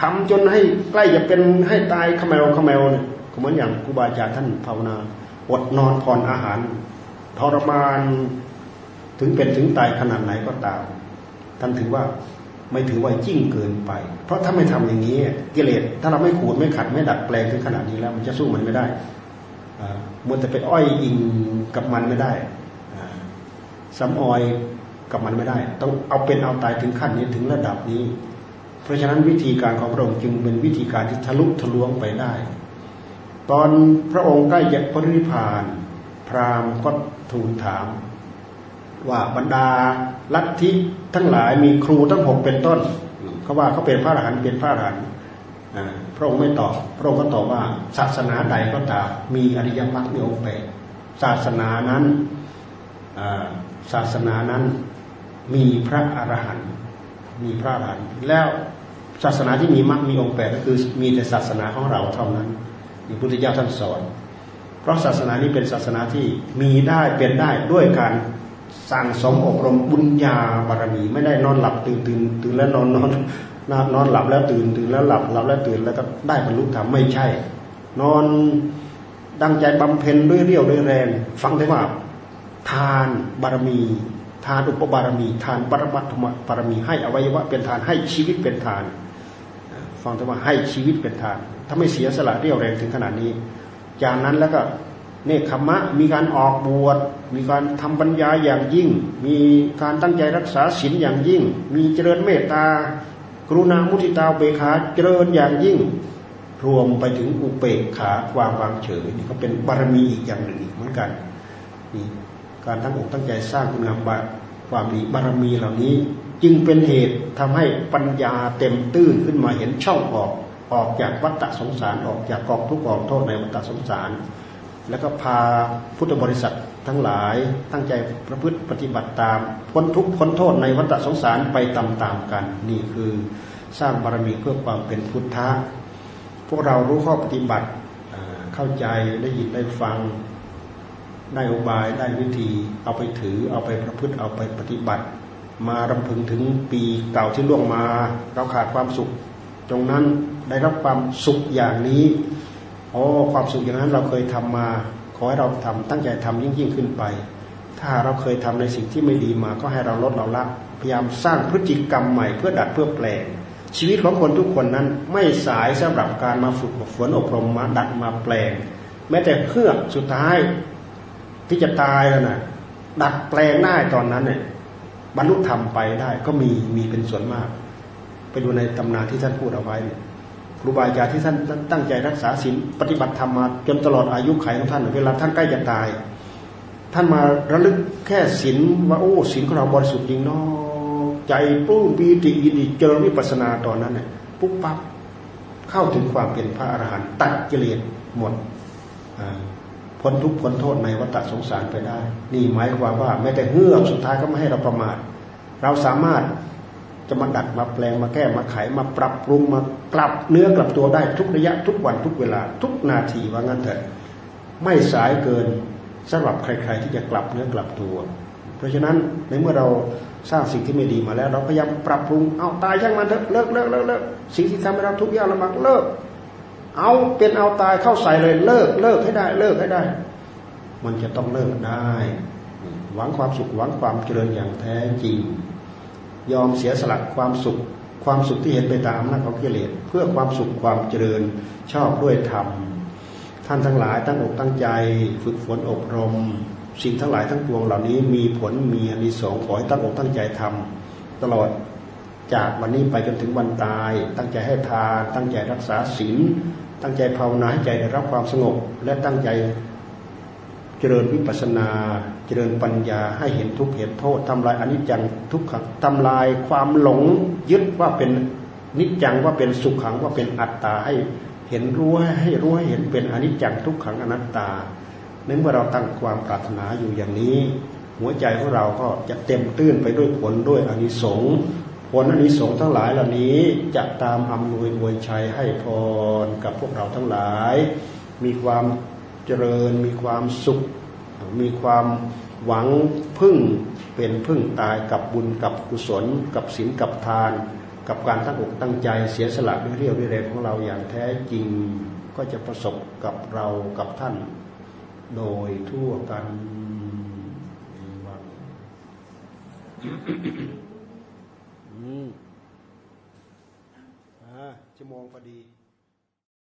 ทำจนให้ใกล้จะเป็นให้ตายขมวขมวเนี่ยเหมือนอย่างครูบาอาจารย์ท่านภาวนาอดนอนผ่อนอาหารทรมานถึงเป็นถึงตายขนาดไหนก็ตามท่านถือว่าไม่ถือว่ายิ่งเกินไป เพราะถ้าไม่ทำอย่างนี้กิเลสถ้าเราไม่ขูดไม่ขัดไม่ดัดแปลงถึงขนาดนี้แล้ว มันจะสู้มันไม่ได้มัวแต่ไปอ้อยอิงกับมันไม่ได้สำออย กับมันไม่ได้ ต้องเอาเป็นเอาตายถึงขั้นนี้ถึงระดับนี้ เพราะฉะนั้นวิธีการของพระองค์จึงเป็นวิธีการที่ทะลุทะลวงไปได้ ตอนพระองค์ใกล้จะปรินิพาน พราหมณ์ก็ทูลถาม ว่าบรรดาลัทธิทั้งหลายมีครูทั้งหกเป็นต้นเขาว่าเขาเป็นพระอรหันต์เป็นพระอรหันต์พระองค์ไม่ตอบ พระองค์ก็ตอบว่าศาสนาใดก็ตามมีอริยมรรคมีองค์แปดศาสนานั้นศาสนานั้น มีพระอรหันต์มีพระอรหันต์แล้วศาสนาที่มีมรรคมีองค์แปดก็คือมีแต่ศาสนาของเราเท่านั้นที่พุทธเจ้าท่านสอน เพราะศาสนานี้เป็นศาสนาที่มีได้เป็นได้ด้วยการสั่งสมอบรมบุญญาบารมีไม่ได้นอนหลับตื่นตื่นตื่นแล้วนอนนอนนอนหลับแล้วตื่นตื่นแล้วหลับหลับแล้วตื่นแล้วก็ได้บรรลุธรรมไม่ใช่ นอนดังใจบำเพ็ญด้วยเรี่ยวด้วยแรง ฟังได้ว่า ทานบารมี ทานอุปบารมี ทานปรมัตถบารมีให้อวัยวะเป็นทานให้ชีวิตเป็นทาน ฟังได้ว่าให้ชีวิตเป็นทาน ถ้าไม่เสียสละเรี่ยวแรงถึงขนาดนี้ จากนั้นแล้วก็เนคขมะมีการออกบวชมีการทำปัญญาอย่างยิ่ง มีการตั้งใจรักษาศีลอย่างยิ่ง มีเจริญเมตตากรุณามุทิตาเบขาเจริญอย่างยิ่ง รวมไปถึงอุเบกขาความวางเฉยนี่ก็เป็นบารมีอีกอย่างหนึ่งอีกเหมือนกันนี่ การตั้งอกตั้งใจสร้างคุณงามความดีบารมีเหล่านี้ จึงเป็นเหตุทำให้ปัญญาเต็มตื้นขึ้นมาเห็นช่องออกออกจากวัฏสงสารออกจากกองทุกข์กองโทษในวัฏสงสาร แล้วก็พาพุทธบริษัททั้งหลายตั้งใจประพฤติปฏิบัติตามพ้นทุกข์พ้นโทษในวัฏสงสารไปตามๆกัน นี่คือสร้างบารมีเพื่อความเป็นพุทธะพวกเรารู้ข้อปฏิบัติเข้าใจได้ยินได้ฟัง ได้อบายได้วิธี เอาไปถือเอาไปประพฤติเอาไปปฏิบัติ มารำพึงถึงปีเก่าที่ล่วงมา เราขาดความสุข ตรงนั้นได้รับความสุขอย่างนี้โอ้ความสุขอย่างนั้นเราเคยทำมา ขอให้เราทำตั้งใจทำยิ่งยิ่งขึ้นไป ถ้าเราเคยทำในสิ่งที่ไม่ดีมาก็ให้เราลดเราละพยายามสร้างพฤติกรรมใหม่เพื่อดัดเพื่อแปลงชีวิตของคนทุกคนนั้นไม่สายสำหรับการมาฝึกฝนอบรมมาดัดมาแปลง แม้แต่เพื่อสุดท้าย ที่จะตายแล้วนะดัดแปลงได้ตอนนั้นเนี่ยบรรลุธรรมไปได้ ก็มีมีเป็นส่วนมาก ไปดูในตำนานที่ท่านพูดเอาไว้ครูบาอาจารย์ที่ท่านตั้งใจรักษาศีลปฏิบัติธรรมมาจนตลอดอายุขัยของท่านเวลาท่านใกล้จะตาย ท่านมาระลึกแค่ศีลว่าโอ้ศีลของเราบริสุทธิ์จริงเนาะใจปลื้มปีติยินดีเจริญวิปัสนาตอนนั้นเนี่ยปุ๊บปั๊บเข้าถึงความเป็นพระอรหันต์ตัดกิเลสหมดอ่า พ้นทุกพ้นโทษในวัฏสงสารไปได้ นี่หมายความว่าแม้แต่เฮือกสุดท้ายก็ไม่ให้เราประมาท เราสามารถจะมาดัดมาแปลงมาแก้มาไขมาปรับปรุงมากลับเนื้อกลับตัวได้ทุกระยะทุกวันทุกเวลาทุกนาทีว่างั้นเถอะไม่สายเกินสำหรับใคร ๆ ที่จะกลับเนื้อกลับตัว เพราะฉะนั้นในเมื่อเราสร้างสิ่งที่ไม่ดีมาแล้ว เราพยายามปรับปรุงเอาตายช่างมันเถอะเลิกเลิกเลิกเลิกสิ่งที่ทำให้เราทุกข์ยากลำบากเลิก เอาเป็นเอาตายเข้าใส่เลยเลิกเลิกให้ได้เลิกให้ได้ มันจะต้องเลิกได้ หวังความสุขหวังความเจริญอย่างแท้จริง ยอมเสียสละความสุข ความสุขที่เห็นไปตามอำนาของกิเลสเพื่อความสุขความเจริญชอบด้วยธรรมท่านทั้งหลายตั้งอกตั้งใจฝึกฝนอบรม สิ่งทั้งหลายทั้งปวงเหล่านี้มีผลมีอนิสงส์ขอให้ตั้งอกตั้งใจทำตลอดจากวันนี้ไปจนถึงวันตาย ตั้งใจให้ทาน ตั้งใจรักษาศีล ตั้งใจภาวนาให้ใจได้รับความสงบ และตั้งใจเจริญวิปัสนา เจริญปัญญาให้เห็นทุกเห็นโทษทำลายอนิจจังทุกขังทำลายความหลงยึดว่าเป็นนิจจังว่าเป็นสุขขังว่าเป็นอัตตาให้เห็นรู้ให้รู้ให้เห็นเป็นอนิจจังทุกขังอนัตตาเนื่องเมื่อเราตั้งความปรารถนาอยู่อย่างนี้ หัวใจของเราก็จะเต็มตื้นไปด้วยผลด้วยอนิสงส์ ลอานิสงส์ทั้งหลายเหล่านี้จะตามอำนวยอวยชัยให้พรกับพวกเราทั้งหลาย มีความเจริญ มีความสุข มีความหวังพึ่งเป็นพึ่งตายกับบุญกับกุศล กับศีลกับทาน กับการตั้งอกตั้งใจเสียสละด้วยเรี่ยวด้วยแรงของเราอย่างแท้จริงก็จะประสบกับเรากับท่าน โดยทั่วกันวัง อืมอ่าชั่วโมงพอดี